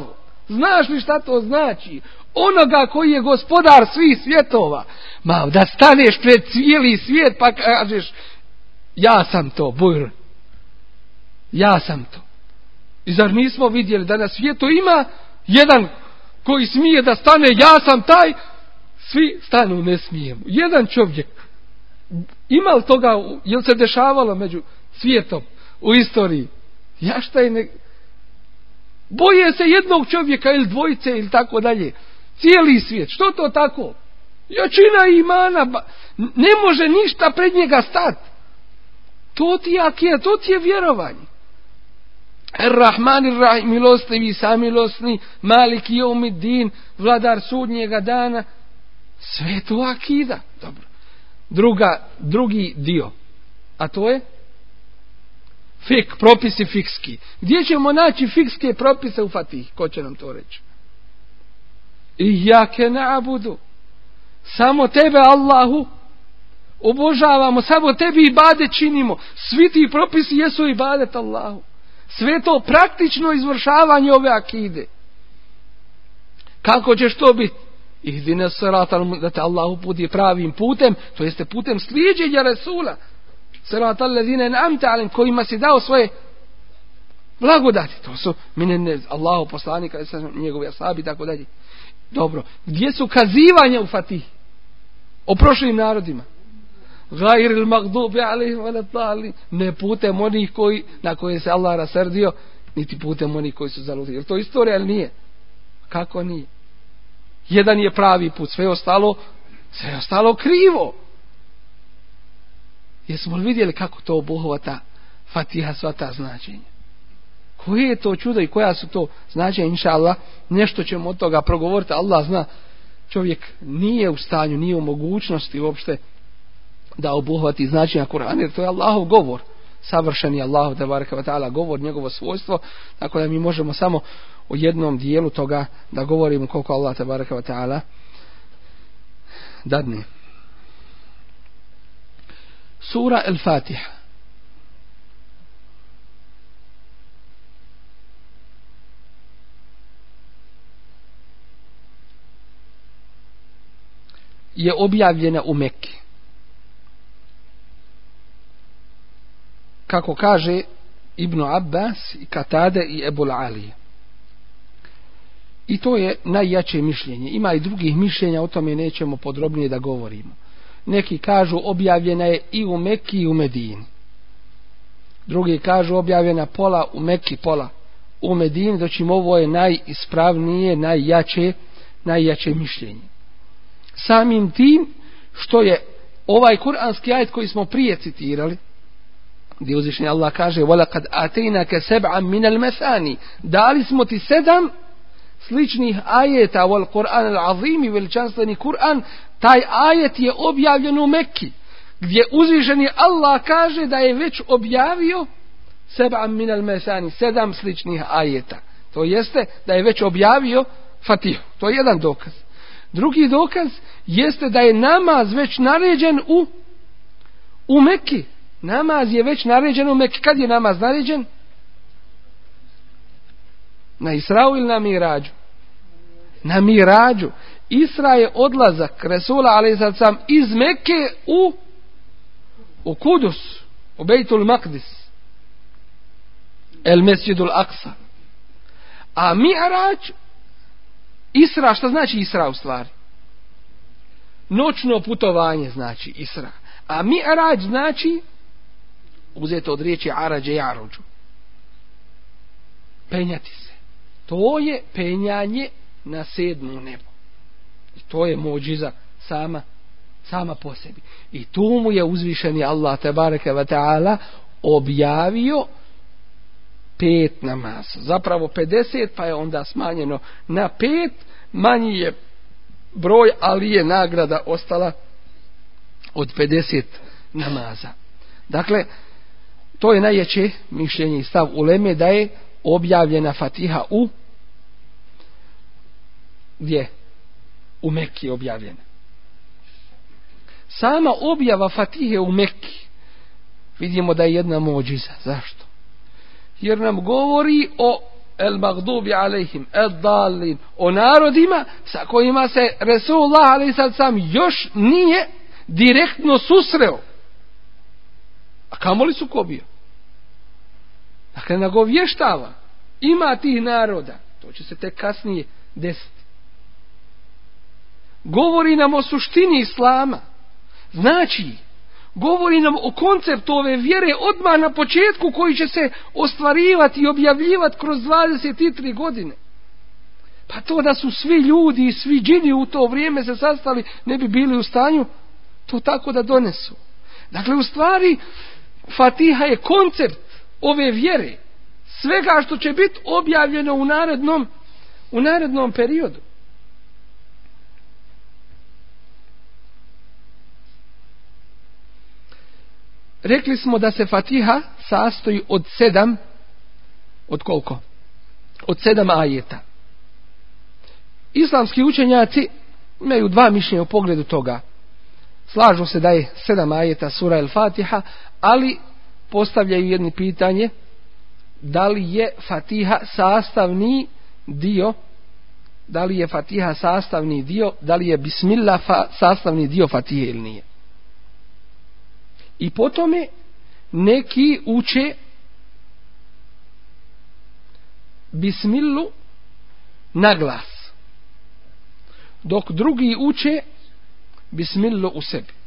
Znaš li šta to znači? Onoga koji je gospodar svih svjetova. Ma, da staneš pred cijeli svijet pa kažeš ja sam to, bujr. Ja sam to. I zar nismo vidjeli da na svijetu ima jedan koji smije da stane ja sam taj, svi stanu ne smijemo. Jedan čovjek ima li toga, je se dešavalo među svijetom u istoriji? Ja šta je ne... Boje se jednog čovjeka ili dvojice ili tako dalje. Cijeli svijet. Što to tako? Jačina imana. Ba... Ne može ništa pred njega stati. To ti je akija, to ti je vjerovanje. Ar-Rahman ir-Rahim, milostivi, samilosni, Malik i Umid vladar sudnjega dana. Sve to akida. Dobro. Druga, drugi dio. A to je? Fik, propisi fikski. Gdje ćemo naći fikske propise u Fatih? Ko će nam to reći? I jake na'budu. Samo tebe, Allahu, obožavamo, samo tebi i bade činimo. Svi ti propisi jesu i badet Allahu. Sve to praktično izvršavanje ove akide. Kako ćeš to biti? Ihdine sirata da te Allah uputi pravim putem, to jeste putem sliđenja Resula. Sirata allazine namte alim kojima si dao svoje blagodati. To su minene Allahu poslanika, njegovi asabi i tako dalje. Dobro, gdje su kazivanja u Fatih? O prošlim narodima. غير المغضوب عليهم ولا الضالين Ne putem onih koji, na koje se Allah rasrdio, niti putem onih koji su zalutili. To istorija ali nije? Kako nije? Jedan je pravi put, sve ostalo, sve ostalo krivo. Jesmo li vidjeli kako to obuhvata Fatiha sva ta značenja? Koje je to čudo i koja su to značenja, inša Allah, nešto ćemo od toga progovoriti, Allah zna, čovjek nije u stanju, nije u mogućnosti uopšte da obuhvati značenja Kur'ana, jer to je Allahov govor, savršeni Allahov, da baraka ta'ala, govor, njegovo svojstvo, tako da mi možemo samo u jednom dijelu toga da govorimo koliko Allah te baraka ta'ala dadne. Sura El-Fatiha je objavljena u Mekke. Kako kaže Ibn Abbas i Katade i Ebul Alije. I to je najjače mišljenje. Ima i drugih mišljenja, o tome nećemo podrobnije da govorimo. Neki kažu objavljena je i u Mekki i u Medini. Drugi kažu objavljena pola u Mekki, pola u Medini, doći ovo je najispravnije, najjače, najjače mišljenje. Samim tim što je ovaj kuranski ajet koji smo prije citirali, gdje uzvišnji Allah kaže وَلَقَدْ أَتَيْنَكَ سَبْعًا مِنَ الْمَثَانِ Dali smo ti sedam sličnih ajeta wal Kur'an al-azim i veličanstveni Kur'an, taj ajet je objavljen u Mekki, gdje uzvišeni Allah kaže da je već objavio sebam min al-mesani, sedam sličnih ajeta. To jeste da je već objavio Fatihu. To je jedan dokaz. Drugi dokaz jeste da je namaz već naređen u u Mekki. Namaz je već naređen u Mekke. Kad je namaz naređen? Na Israu ili na Mirađu? Na Mirađu. Isra je odlazak Resula ali sad sam iz Mekke u u Kudus u Bejtul Maqdis El Mesjidul Aksa a Mirađ Isra, šta znači Isra u stvari? Noćno putovanje znači Isra. A Mirađ znači uzeto od riječi Arađe Jarođu. Penjati se. To je penjanje na sedmu nebo. I to je mođiza sama, sama po sebi. I tu mu je uzvišeni Allah tebareke wa ta'ala objavio pet namaza. Zapravo 50 pa je onda smanjeno na pet manji je broj, ali je nagrada ostala od 50 namaza. Dakle, to je najjače mišljenje i stav uleme da je objavljena Fatiha u gdje? U Mekki objavljena. Sama objava Fatihe u Mekki vidimo da je jedna mođiza. Zašto? Jer nam govori o el magdubi alejhim el dalin o narodima sa kojima se Resulullah alejhi sad sam još nije direktno susreo a kamoli su kobio dakle nagovještava ima tih naroda to će se tek kasnije desiti govori nam o suštini islama znači govori nam o konceptu ove vjere odmah na početku koji će se ostvarivati i objavljivati kroz 23 godine. Pa to da su svi ljudi i svi džini u to vrijeme se sastali, ne bi bili u stanju to tako da donesu. Dakle, u stvari, Fatiha je koncept ove vjere. Svega što će biti objavljeno u narednom, u narednom periodu. Rekli smo da se Fatiha sastoji od sedam, od koliko? Od sedam ajeta. Islamski učenjaci imaju dva mišljenja u pogledu toga. Slažu se da je sedam ajeta sura El Fatiha, ali postavljaju jedno pitanje da li je Fatiha sastavni dio da li je Fatiha sastavni dio da li je Bismillah fa, sastavni dio Fatihe ili nije. I potome neki uče Bismillu na glas. Dok drugi uče Bismillu u sebi.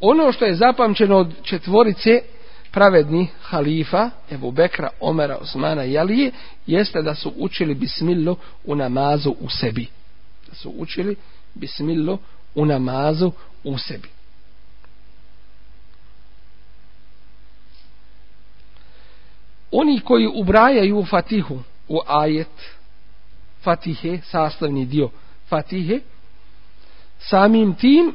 Ono što je zapamćeno od četvorice pravedni halifa, Ebu Bekra, Omera, Osmana i Alije, jeste da su učili bismilu u namazu u sebi. Da su učili bismilu u namazu u sebi. oni koji ubrajaju Fatihu u ajet Fatihe, sastavni dio Fatihe, samim tim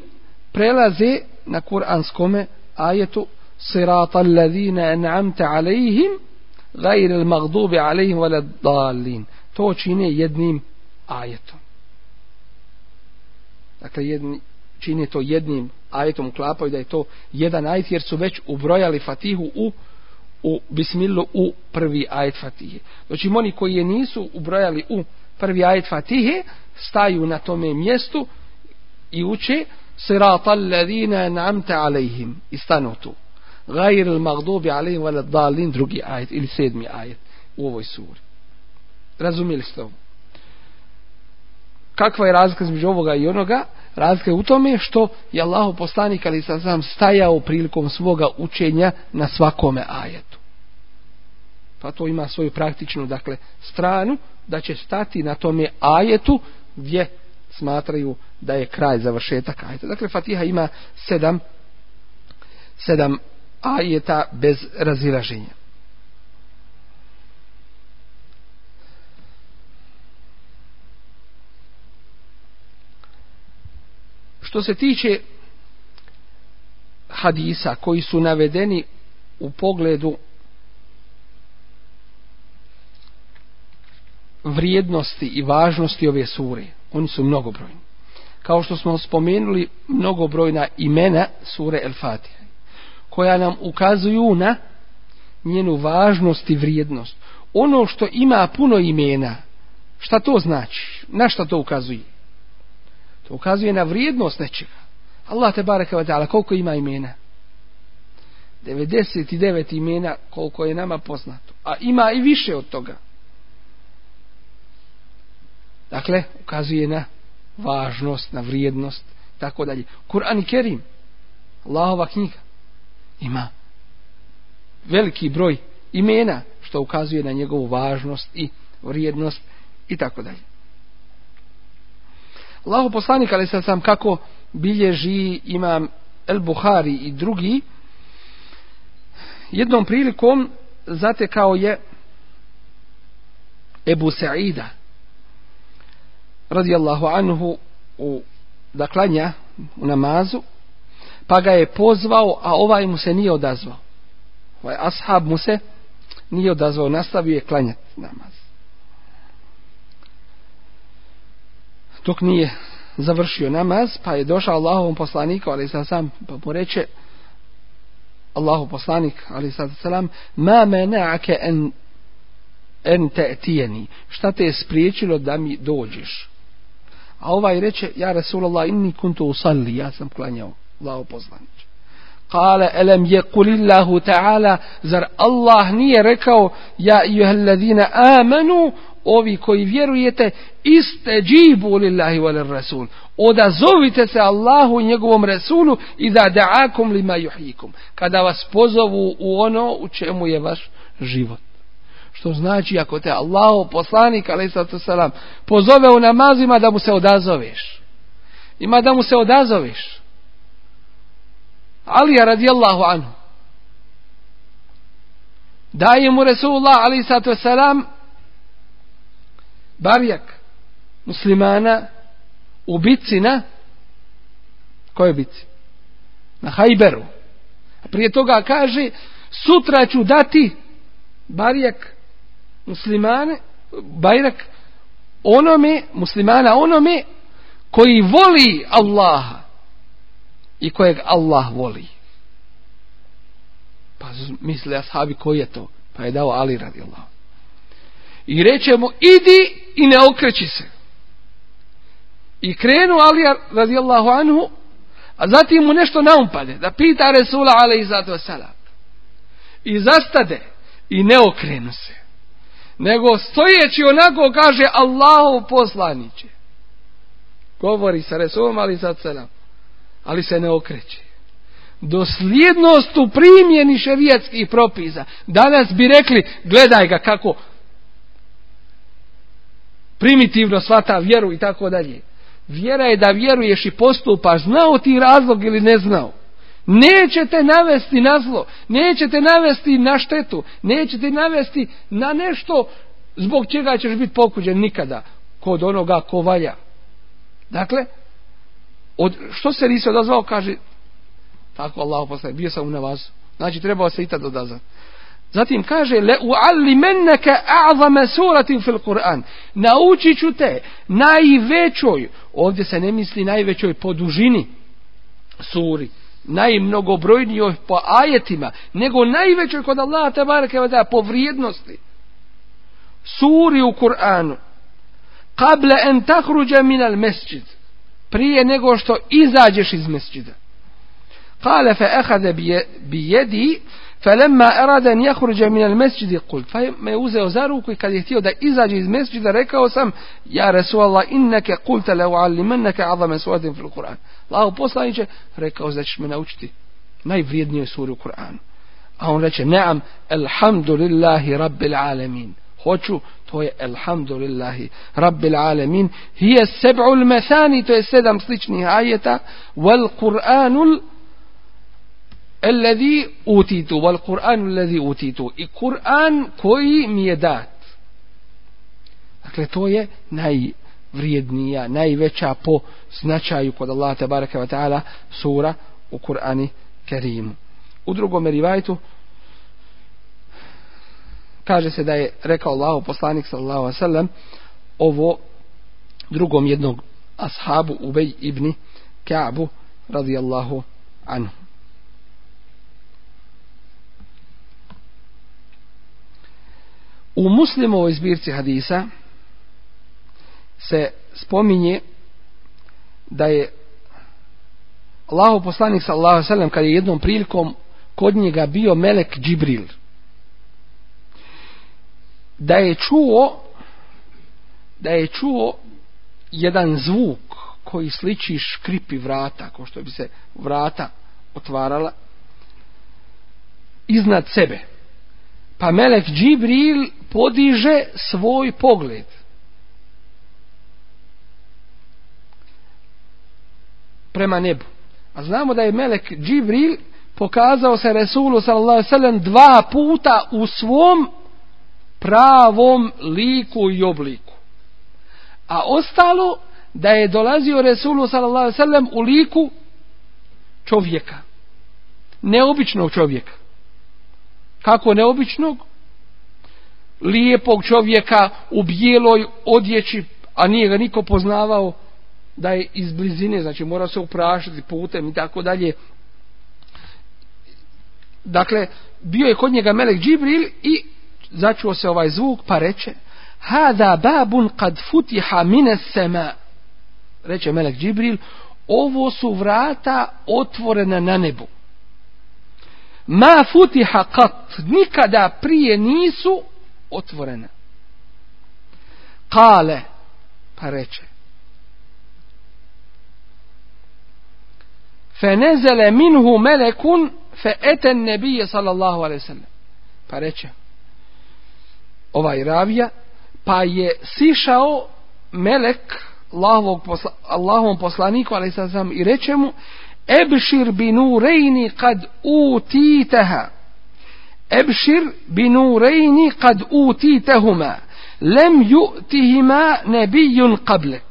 prelaze na kuranskome ajetu sirata alladhina an'amta alaihim gajr al magdubi alaihim wala dalin. To čine jednim ajetom. Dakle, jedni, čine to jednim ajetom, klapaju da je to jedan ajet, jer su već ubrojali Fatihu u u bismilu u prvi ajet Fatihe. Znači oni koji je nisu ubrojali u prvi ajet Fatihe, staju na tome mjestu i uče sirata الذين an'amta عليهم i غير المغضوب عليهم ولا الضالين drugi ajet ili sedmi ajet u ovoj suri. razumjeli ste ovo? Kakva je razlika između ovoga i onoga? Razlika je u tome što je Allah poslanik ali sam sam stajao prilikom svoga učenja na svakome ajetu. Pa to ima svoju praktičnu dakle stranu da će stati na tome ajetu gdje smatraju da je kraj završetak ajeta. Dakle Fatiha ima sedam sedam ajeta bez razilaženja. Što se tiče hadisa koji su navedeni u pogledu vrijednosti i važnosti ove sure, oni su mnogobrojni. Kao što smo spomenuli mnogobrojna imena sure El Fatiha, koja nam ukazuju na njenu važnost i vrijednost. Ono što ima puno imena, šta to znači? Na šta to ukazuje? To ukazuje na vrijednost nečega. Allah te baraka wa ta'ala, koliko ima imena? 99 imena koliko je nama poznato. A ima i više od toga. Dakle, ukazuje na važnost, na vrijednost, tako dalje. Kur'an i Kerim, Allahova knjiga, ima veliki broj imena što ukazuje na njegovu važnost i vrijednost i tako dalje. Allahu poslanik, ali sad sam kako bilježi imam El Buhari i drugi, jednom prilikom zatekao je Ebu Sa'ida, radijallahu anhu u, da klanja u namazu, pa ga je pozvao, a ovaj mu se nije odazvao. Ovaj ashab mu se nije odazvao, nastavio je klanjati namaz. Dok nije završio namaz, pa je došao Allahovom poslaniku, ali sad sam pa mu reče, Allahu poslanik, ali sad salam, ma mena'ake en, en te'tijeni šta te je spriječilo da mi dođeš? A ovaj reče, ja Rasulallah, inni kuntu usalli, ja sam klanjao, lao poslanik. Kale, elem je kulillahu ta'ala, zar Allah nije rekao, ja ijuhalladina amanu, ovi koji vjerujete, iste džibu lillahi wal rasul. Odazovite se Allahu i njegovom Rasulu i da da'akum lima juhikum. Kada vas pozovu u ono u čemu je vaš život. Što znači ako te Allahu poslanik selam pozove u namazima da mu se odazoveš. Ima da mu se odazoveš. Alija radijallahu anhu. Daje mu Resulullah alaih selam barjak muslimana u bitci na kojoj bitci? Na Hajberu. A prije toga kaže sutra ću dati barjak muslimane, bajrak onome, muslimana onome koji voli Allaha i kojeg Allah voli. Pa misle ashabi koji je to? Pa je dao Ali radi Allah. I reče mu idi i ne okreći se. I krenu Ali radi Allahu anhu a zatim mu nešto naumpade da pita Resula alaihi zatu salam. I zastade i ne okrenu se. Nego stojeći onako kaže Allahu poslaniće. Govori sa Resulom ali zatu salam ali se ne okreće. Dosljednost u primjeni šerijatskih propisa. Danas bi rekli, gledaj ga kako primitivno svata vjeru i tako dalje. Vjera je da vjeruješ i postupaš, znao ti razlog ili ne znao. Nećete navesti na zlo, nećete navesti na štetu, nećete navesti na nešto zbog čega ćeš biti pokuđen nikada kod onoga ko valja. Dakle, od, što se nisi odazvao, kaže, tako Allah postaje, bio sam u navazu. Znači, trebao se i tad odazvati. Zatim kaže, le uallimenneke a'zame suratin fil Kur'an. Naučit ću te najvećoj, ovdje se ne misli najvećoj po dužini suri, najmnogobrojnijoj po ajetima, nego najvećoj kod Allaha tabaraka barake vada po vrijednosti. Suri u Kur'anu. Kable en tahruđa minal mesđid prije nego što izađeš iz mesđida. Kale fe ehade bi فلما أراد أن يخرج من المسجد قلت فما يوزارك قد يهتيه دا إذا جيز مسجد ريكا وسم. يا رسول الله إنك قلت لو علمنك عظم سورة في القرآن. الله بوصى إنك ريكا وزاش من أوجتي. ما يفريدني سورة القرآن. أقول لك نعم. الحمد لله رب العالمين. خوشو. توي الحمد لله رب العالمين. هي السبع المثاني. توي السيدة مصليشني آية والقرآن القرآن alladhi utitu wal qur'anul alladhi utitu. I qur'an koji mi je dat. Dakle to je najvrijednija najveća po značaju kod Allaha te wa taala sura u Kur'ani Kerimu. U drugom rivajtu kaže se da je rekao Allahu poslanik sallallahu alejhi ve sellem ovo drugom jednog ashabu Ubej ibn Ka'bu radijallahu anhu. U muslimovoj zbirci hadisa se spominje da je Allahov poslanik sallallahu alejhi ve sellem kad je jednom prilikom kod njega bio melek Džibril da je čuo da je čuo jedan zvuk koji sliči škripi vrata, kao što bi se vrata otvarala iznad sebe. Pa Melek Džibril podiže svoj pogled. prema nebu. A znamo da je Melek Džibril pokazao se Resulu sallallahu alejhi dva puta u svom pravom liku i obliku. A ostalo da je dolazio Resulu sallallahu sallam u liku čovjeka. Neobičnog čovjeka. Kako neobičnog? Lijepog čovjeka u bijeloj odjeći, a nije ga niko poznavao da je iz blizine, znači mora se uprašati putem i tako dalje. Dakle, bio je kod njega Melek Džibril i začuo se ovaj zvuk pa reče Hada babun kad futiha mine sema reče Melek Džibril ovo su vrata otvorena na nebu ma futiha kat nikada prije nisu otvorena. Kale, pa reče. Fe nezele minhu melekun fe eten nebije sallallahu alaihi sallam. Pa reče. Ovaj ravija, pa je sišao melek Allahovog posla, Allahovom poslaniku alaihi sallam i reče mu Ebšir binu rejni kad utiteha ebšir binurejni kad utitehuma lem ju'tihima nebijun qablek.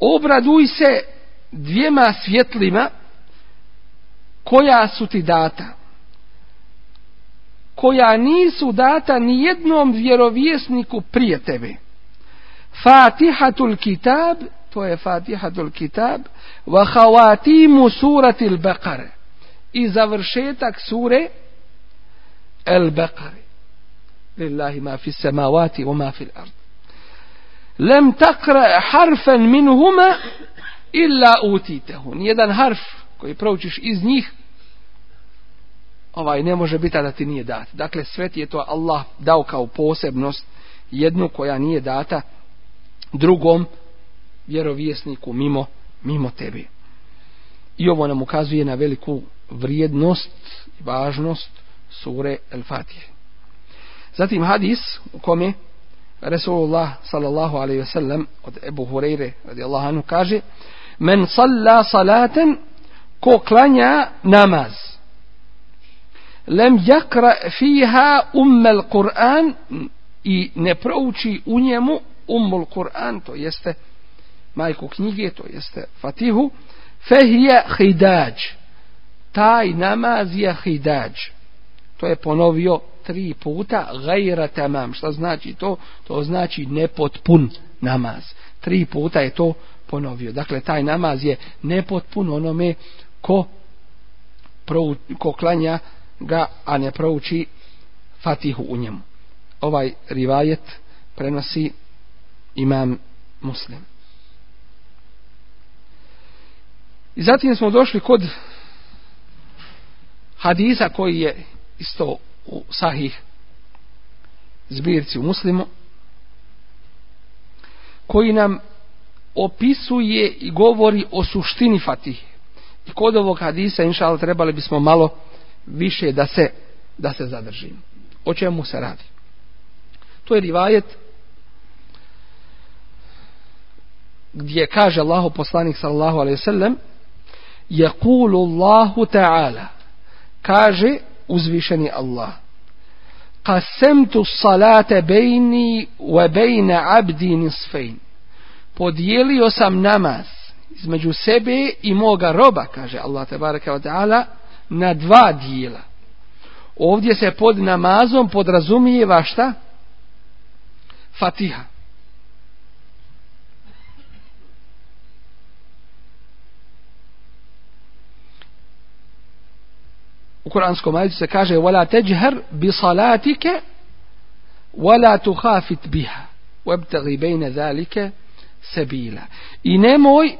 Obraduj se dvijema svjetlima koja su ti data. Koja nisu data ni jednom vjerovjesniku prije tebe. Fatihatul kitab to je Fatihatul kitab wa khawatimu suratil Bekare i završetak sure el baqara lillahi ma fi samawati wa ma fi al-ard Lem taqra harfan minhuma illa utitehu. nijedan harf koji proučiš iz njih ovaj ne može biti da ti nije dat. Dakle, sve ti je to Allah dao kao posebnost jednu koja nije data drugom vjerovjesniku mimo, mimo tebe. I ovo nam ukazuje na veliku vrijednost i važnost sure El Fatihe. Zatim hadis u kome Resulullah sallallahu alaihi ve sellem od Ebu Hureyre radijallahu anhu kaže Men salla salaten ko klanja namaz lem jakra fiha ummel Kur'an i ne prouči u njemu ummul Kur'an, to jeste majku knjige, to jeste Fatihu, fehije hidađ. Taj namaz je hidađ. To je ponovio tri puta gajra tamam. Šta znači to? To znači nepotpun namaz. Tri puta je to ponovio. Dakle, taj namaz je nepotpun onome ko, prou, ko klanja ga, a ne prouči fatihu u njemu. Ovaj rivajet prenosi imam muslim. I zatim smo došli kod hadisa koji je isto u sahih zbirci u muslimu koji nam opisuje i govori o suštini fatihe. I kod ovog hadisa, inša trebali bismo malo više da se, da se zadržimo. O čemu se radi? To je rivajet gdje kaže Allahu poslanik sallallahu alejhi ve sellem yaqulu Allahu ta'ala kaže uzvišeni Allah. Qasamtu salate bejni wa bejna 'abdi nisfejn podijelio sam namaz između sebe i moga roba kaže Allah tebareke wa ve taala na dva dijela. Ovdje se pod namazom podrazumijeva šta? Fatiha. U kuranskom ajetu se kaže wala tajhar bi salatika wala tukhafit biha wabtaghi bayna zalika sabila. I nemoj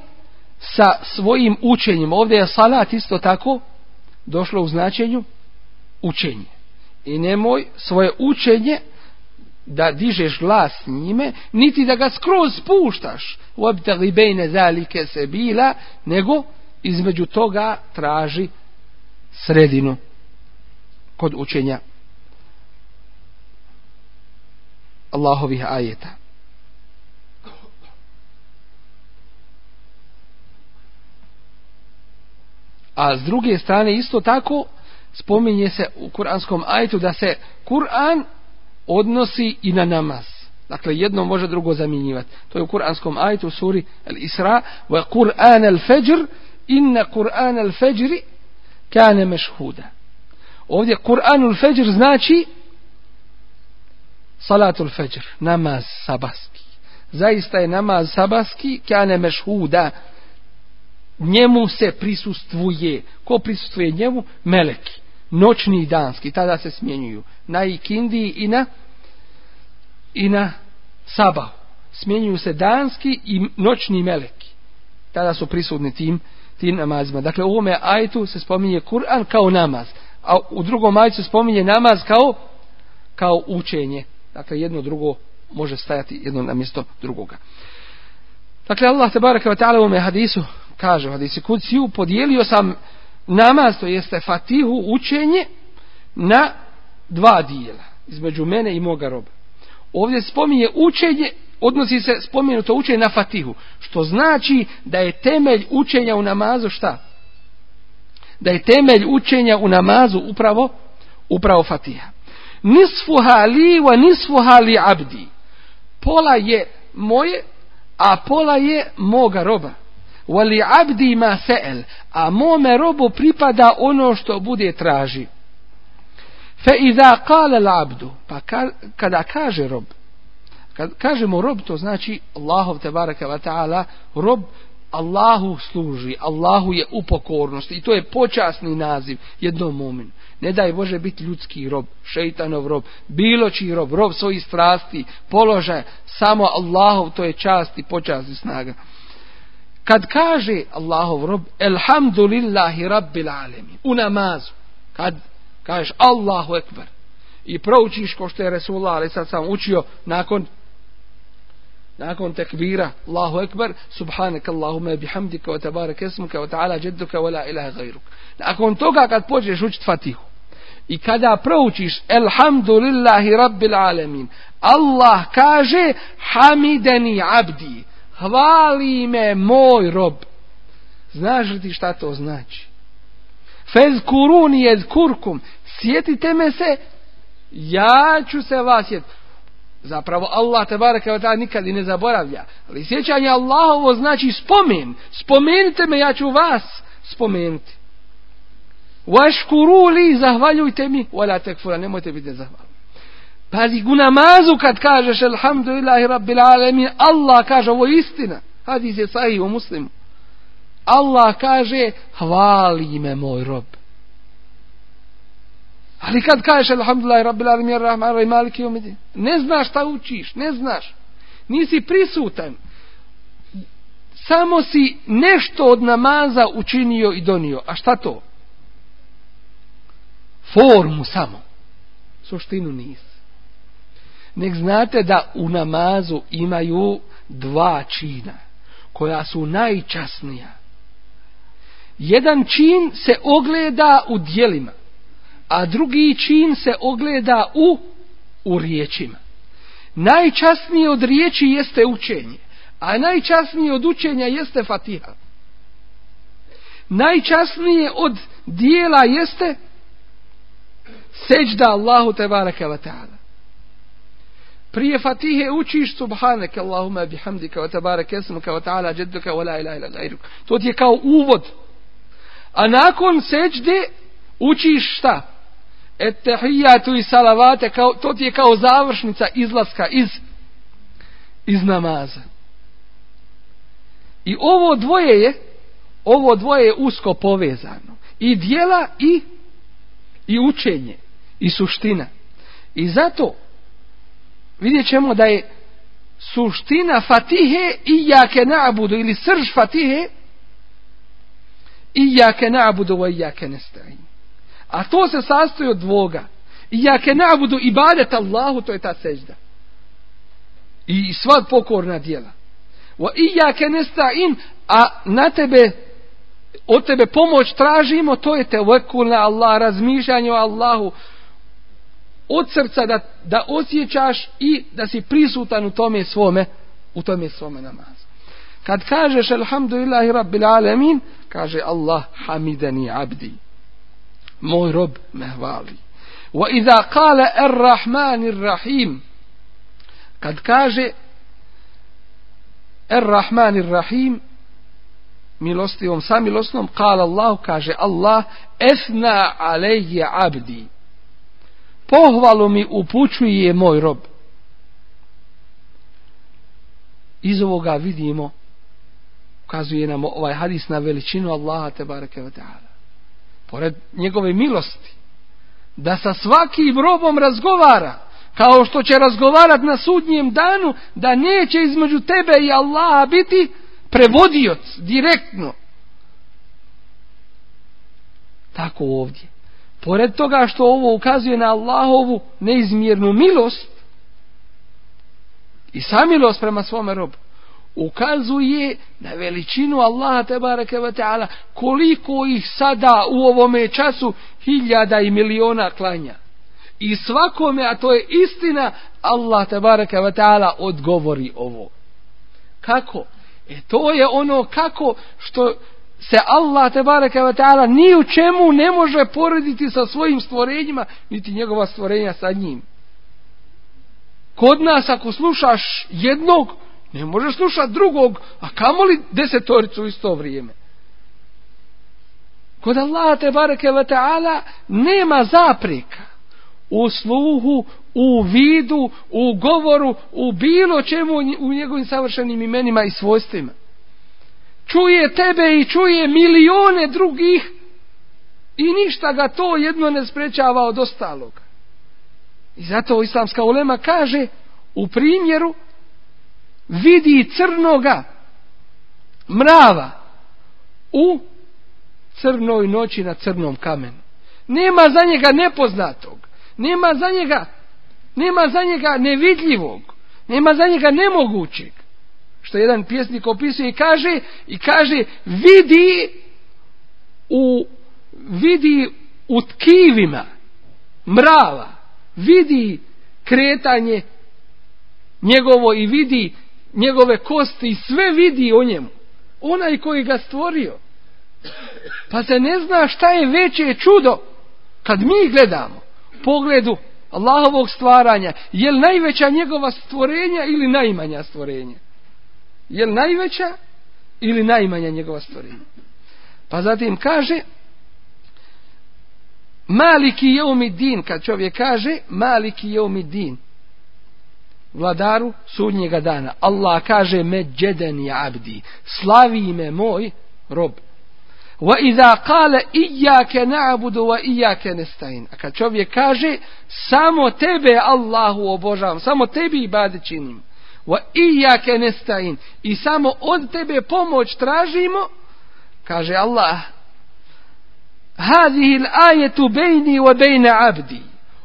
sa svojim učenjem ovdje je salat isto tako došlo u značenju učenje. I nemoj svoje učenje da dižeš glas njime, niti da ga skroz spuštaš u abtaghi bejne zalike se bila, nego između toga traži sredinu kod učenja Allahovih ajeta. A s druge strane isto tako spominje se u kuranskom ajetu da se Kur'an odnosi i na namaz. Dakle, jedno može drugo zamjenjivati. To je u kuranskom ajetu u suri Al-Isra. Wa Kur'an al-Fajr, inna Kur'an al-Fajri kane mešhuda. Ovdje Kur'anul Fejr znači salatul fajr, namaz sabaski. Zaista je namaz sabaski kane mešhuda. Njemu se prisustvuje. Ko prisustvuje njemu? Meleki. Noćni i danski. Tada se smjenjuju. Na ikindiji i na i na sabahu. Smjenjuju se danski i noćni meleki kada su prisutni tim, tim namazima. Dakle, u ovome ajtu se spominje Kur'an kao namaz. A u drugom ajtu se spominje namaz kao, kao učenje. Dakle, jedno drugo može stajati jedno na mjesto drugoga. Dakle, Allah te baraka ta'ala u ovome hadisu kaže u hadisi kuciju, podijelio sam namaz, to jeste fatihu, učenje, na dva dijela, između mene i moga roba ovdje spominje učenje, odnosi se spomenuto učenje na fatihu, što znači da je temelj učenja u namazu šta? Da je temelj učenja u namazu upravo, upravo fatiha. Nisfuha li wa nisfuha li abdi. Pola je moje, a pola je moga roba. Wali abdi ma se'el, a mome robu pripada ono što bude traži. Fe iza kale l'abdu, pa ka, kada kaže rob, kad kažemo rob, to znači Allahov te baraka wa ta'ala, rob Allahu služi, Allahu je u pokornosti i to je počasni naziv jednom mominu. Ne daj Bože biti ljudski rob, šeitanov rob, bilo čiji rob, rob svojih strasti, položaja, samo Allahov to je čast i počasni snaga. Kad kaže Allahov rob, Elhamdulillahi Rabbil Alemin, u namazu, kad kažeš Allahu Ekber i proučiš ko što je Resulullah ali sad sam učio nakon nakon tekbira Allahu Ekber subhanak Allahumma bihamdika wa tabarak esmuka wa ta'ala jadduka wa la ilaha gairuk nakon toga kad počneš učit fatihu i kada proučiš Elhamdulillahi Rabbil Alamin Allah kaže Hamideni abdi hvali me moj rob. Znaš li ti šta to znači? Fezkuruni jezkurkum sjetite me se, ja ću se vas sjetiti. Zapravo Allah te baraka wa nikad i ne zaboravlja. Ali sjećanje Allahovo znači spomen. Spomenite me, ja ću vas spomenuti. Vaškuru li, zahvaljujte mi. Wala tekfura, nemojte biti nezahvalni. Pazi, u namazu kad kažeš Alhamdulillahi Rabbil Alamin, Allah kaže, ovo je istina. Hadis je sahih u muslimu. Allah kaže, hvali me moj rob. Ali kad kažeš alhamdulillah rabbil alamin rahman rahim maliki yawmiddin, ne znaš šta učiš, ne znaš. Nisi prisutan. Samo si nešto od namaza učinio i donio. A šta to? Formu samo. Suštinu nis. Nek znate da u namazu imaju dva čina koja su najčasnija. Jedan čin se ogleda u dijelima a drugi čin se ogleda u u riječima. Najčasnije od riječi jeste učenje, a najčasnije od učenja jeste fatiha. Najčasnije od dijela jeste seđda Allahu te baraka wa ta'ala. Prije fatihe učiš subhaneke Allahumma bihamdika wa tabaraka esmuka wa ta'ala jedduka wa la ilaha ila gairuk. To ti je kao uvod. A nakon seđde učiš šta? Etahijatu i salavate, kao, to ti je kao završnica izlaska iz, iz namaza. I ovo dvoje je, ovo dvoje je usko povezano. I dijela i, i učenje. I suština. I zato vidjet ćemo da je suština fatihe i jake nabudu ili srž fatihe i jake nabudu i jake nestajim. A to se sastoji od dvoga. I ja nabudu ibadet Allahu, to je ta sežda. I sva pokorna djela. Wa i nesta'in, a na tebe, od tebe pomoć tražimo, to je te na Allah, razmišljanje o Allahu, od srca da, da osjećaš i da si prisutan u tome svome, u tome svome namazu. Kad kažeš alhamdulillahi rabbil alamin, kaže Allah hamidani abdi moj rob me hvali. Wa iza kale ar-Rahman ar-Rahim, kad kaže ar-rahman ar-rahim milostivom samilosnom qala Allah kaže Allah esna alejje abdi. Pohvalu mi upućuje moj rob. Iz ovoga vidimo ukazuje nam ovaj hadis na veličinu Allaha te bareke ve taala pored njegove milosti da sa svakim robom razgovara kao što će razgovarat na sudnjem danu da neće između tebe i Allaha biti prevodioc direktno. Tako ovdje. Pored toga što ovo ukazuje na Allahovu neizmjernu milost i samilost prema svome robu ukazuje na veličinu Allaha te bareke ve taala koliko ih sada u ovome času hiljada i miliona klanja. I svakome a to je istina Allah te bareke ve taala odgovori ovo. Kako? E to je ono kako što se Allah te bareke ve taala ni u čemu ne može porediti sa svojim stvorenjima niti njegova stvorenja sa njim. Kod nas ako slušaš jednog ne možeš slušati drugog a kamoli desetoricu u isto vrijeme. Kod Allah te bareke ve taala nema zapreka u sluhu u vidu u govoru u bilo čemu u njegovim savršenim imenima i svojstvima. Čuje tebe i čuje milione drugih i ništa ga to jedno ne sprečava od ostaloga. I zato islamska ulema kaže u primjeru vidi crnoga mrava u crnoj noći na crnom kamenu. Nema za njega nepoznatog. Nema za njega nema za njega nevidljivog. Nema za njega nemogućeg. Što jedan pjesnik opisuje i kaže i kaže vidi u vidi u tkivima mrava vidi kretanje njegovo i vidi njegove kosti i sve vidi o njemu. Onaj koji ga stvorio. Pa se ne zna šta je veće čudo kad mi gledamo pogledu Allahovog stvaranja. Je li najveća njegova stvorenja ili najmanja stvorenja? Je li najveća ili najmanja njegova stvorenja? Pa zatim kaže Maliki jeumi din, kad čovjek kaže Maliki jeumi din, vladaru sudnjega dana. Allah kaže me džeden je abdi, slavi me moj rob. Wa iza kale ijake na'budu wa ijake nestajin. A kad čovjek kaže samo tebe Allahu obožavam, samo tebi ibadet činim. Wa ijake nestajin. I samo od tebe pomoć tražimo, kaže Allah, Hadihi l'ajetu bejni wa bejna abdi.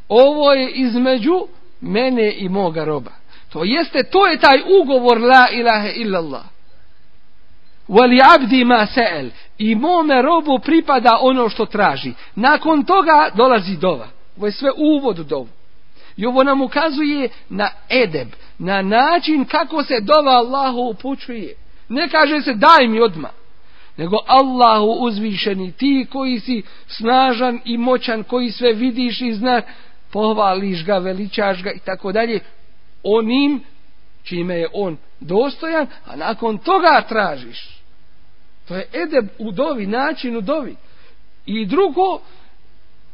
Ovo je između mene i moga roba to jeste to je taj ugovor la ilaha illallah. Wali abdi ma sa'al. I mome robu pripada ono što traži. Nakon toga dolazi dova. Ovo je sve uvod u dovu. I ovo nam ukazuje na edeb na način kako se dova Allahu upućuje. Ne kaže se daj mi odma, nego Allahu uzvišeni ti koji si snažan i moćan koji sve vidiš i zna pohvališ ga, veličaš ga i tako dalje onim čime je on dostojan a nakon toga tražiš. To je edeb u dovi način u dovi. I drugo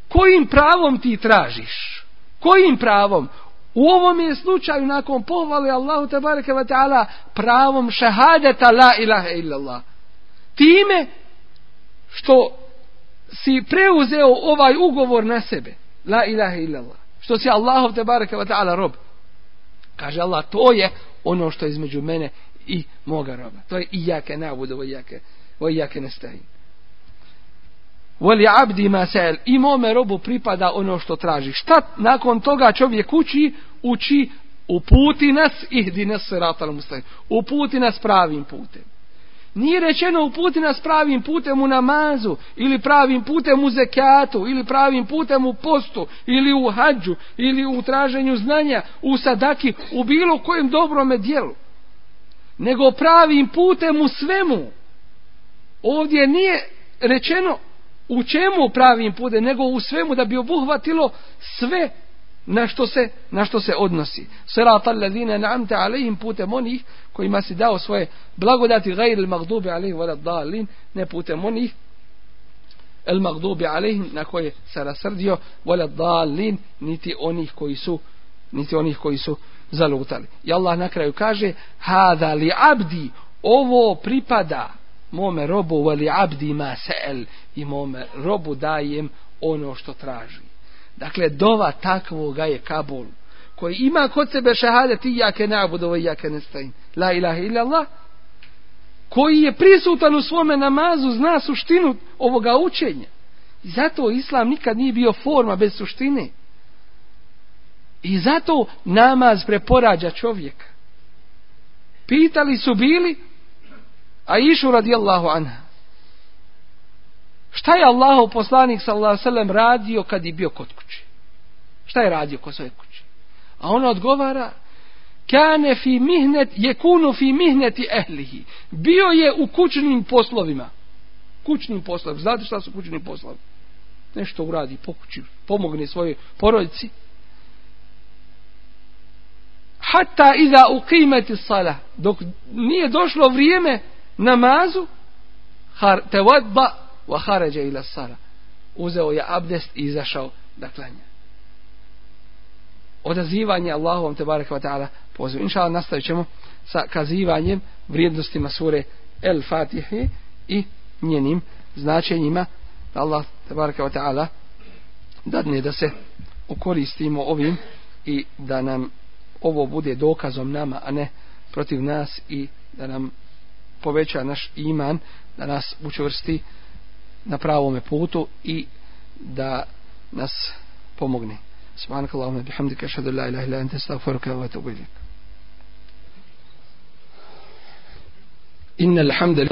kojim pravom ti tražiš? Kojim pravom? U ovom je slučaju nakon pohvale Allahu te bareke ve ta'ala pravom šehadeta la ilaha illallah. Time što si preuzeo ovaj ugovor na sebe la ilaha illallah što si Allahov te bareke ve ta'ala rob kaže Allah to je ono što je između mene i moga roba to je i jake nabudu o jake, o jake nestajim Voli abdi masel, i mome robu pripada ono što traži. Šta nakon toga čovjek uči? Uči uputi nas ihdi nas siratal mustajim. Uputi nas pravim putem. Nije rečeno uputi nas pravim putem u namazu, ili pravim putem u zekatu, ili pravim putem u postu, ili u hađu, ili u traženju znanja, u sadaki, u bilo kojem dobrome dijelu. Nego pravim putem u svemu. Ovdje nije rečeno u čemu pravim putem, nego u svemu da bi obuhvatilo sve na što se na što se odnosi? Sirata alladhina an'amta alejhim putem onih kojima si dao svoje blagodati gairil magdubi alejhim wala dalin, ne putem onih el magdubi alejhim na koje se rasrdio wala dalin niti onih koji su niti onih koji su zalutali. I Allah na kraju kaže hada li abdi? Ovo pripada mome robu vali abdi ma seel i mome robu dajem ono što traži Dakle, dova takvoga je Kabul, koji ima kod sebe šahadet i jake nabudu i jake nestajim. La ilaha illallah, Koji je prisutan u svome namazu, zna suštinu ovoga učenja. I zato Islam nikad nije bio forma bez suštine. I zato namaz preporađa čovjeka. Pitali su bili, a išu radijallahu anha. Šta je Allahov poslanik sallallahu alejhi ve sellem radio kad je bio kod kuće? Šta je radio kod svoje kuće? A ona odgovara kane fi mihnet yekunu fi mihneti ehlihi. Bio je u kućnim poslovima. Kućnim poslovima. Znate šta su kućni poslovi? Nešto uradi po kući, pomogne svojoj porodici. Hatta iza uqimati salah, dok nije došlo vrijeme namazu, har tawadda wa kharaja ila sara. Uzeo je abdest i izašao da klanja. Odazivanje Allahovom te barek wa ta'ala pozivu. Inša nastavit ćemo sa kazivanjem vrijednostima sure El Fatihe i njenim značenjima da Allah te barek wa ta'ala dadne da se ukoristimo ovim i da nam ovo bude dokazom nama a ne protiv nas i da nam poveća naš iman da nas učvrsti na pravom putu i da nas pomogne. Subhanak Allahumma bihamdika ashhadu an la ilaha illa anta astaghfiruka wa atubu ilaik. Innal hamda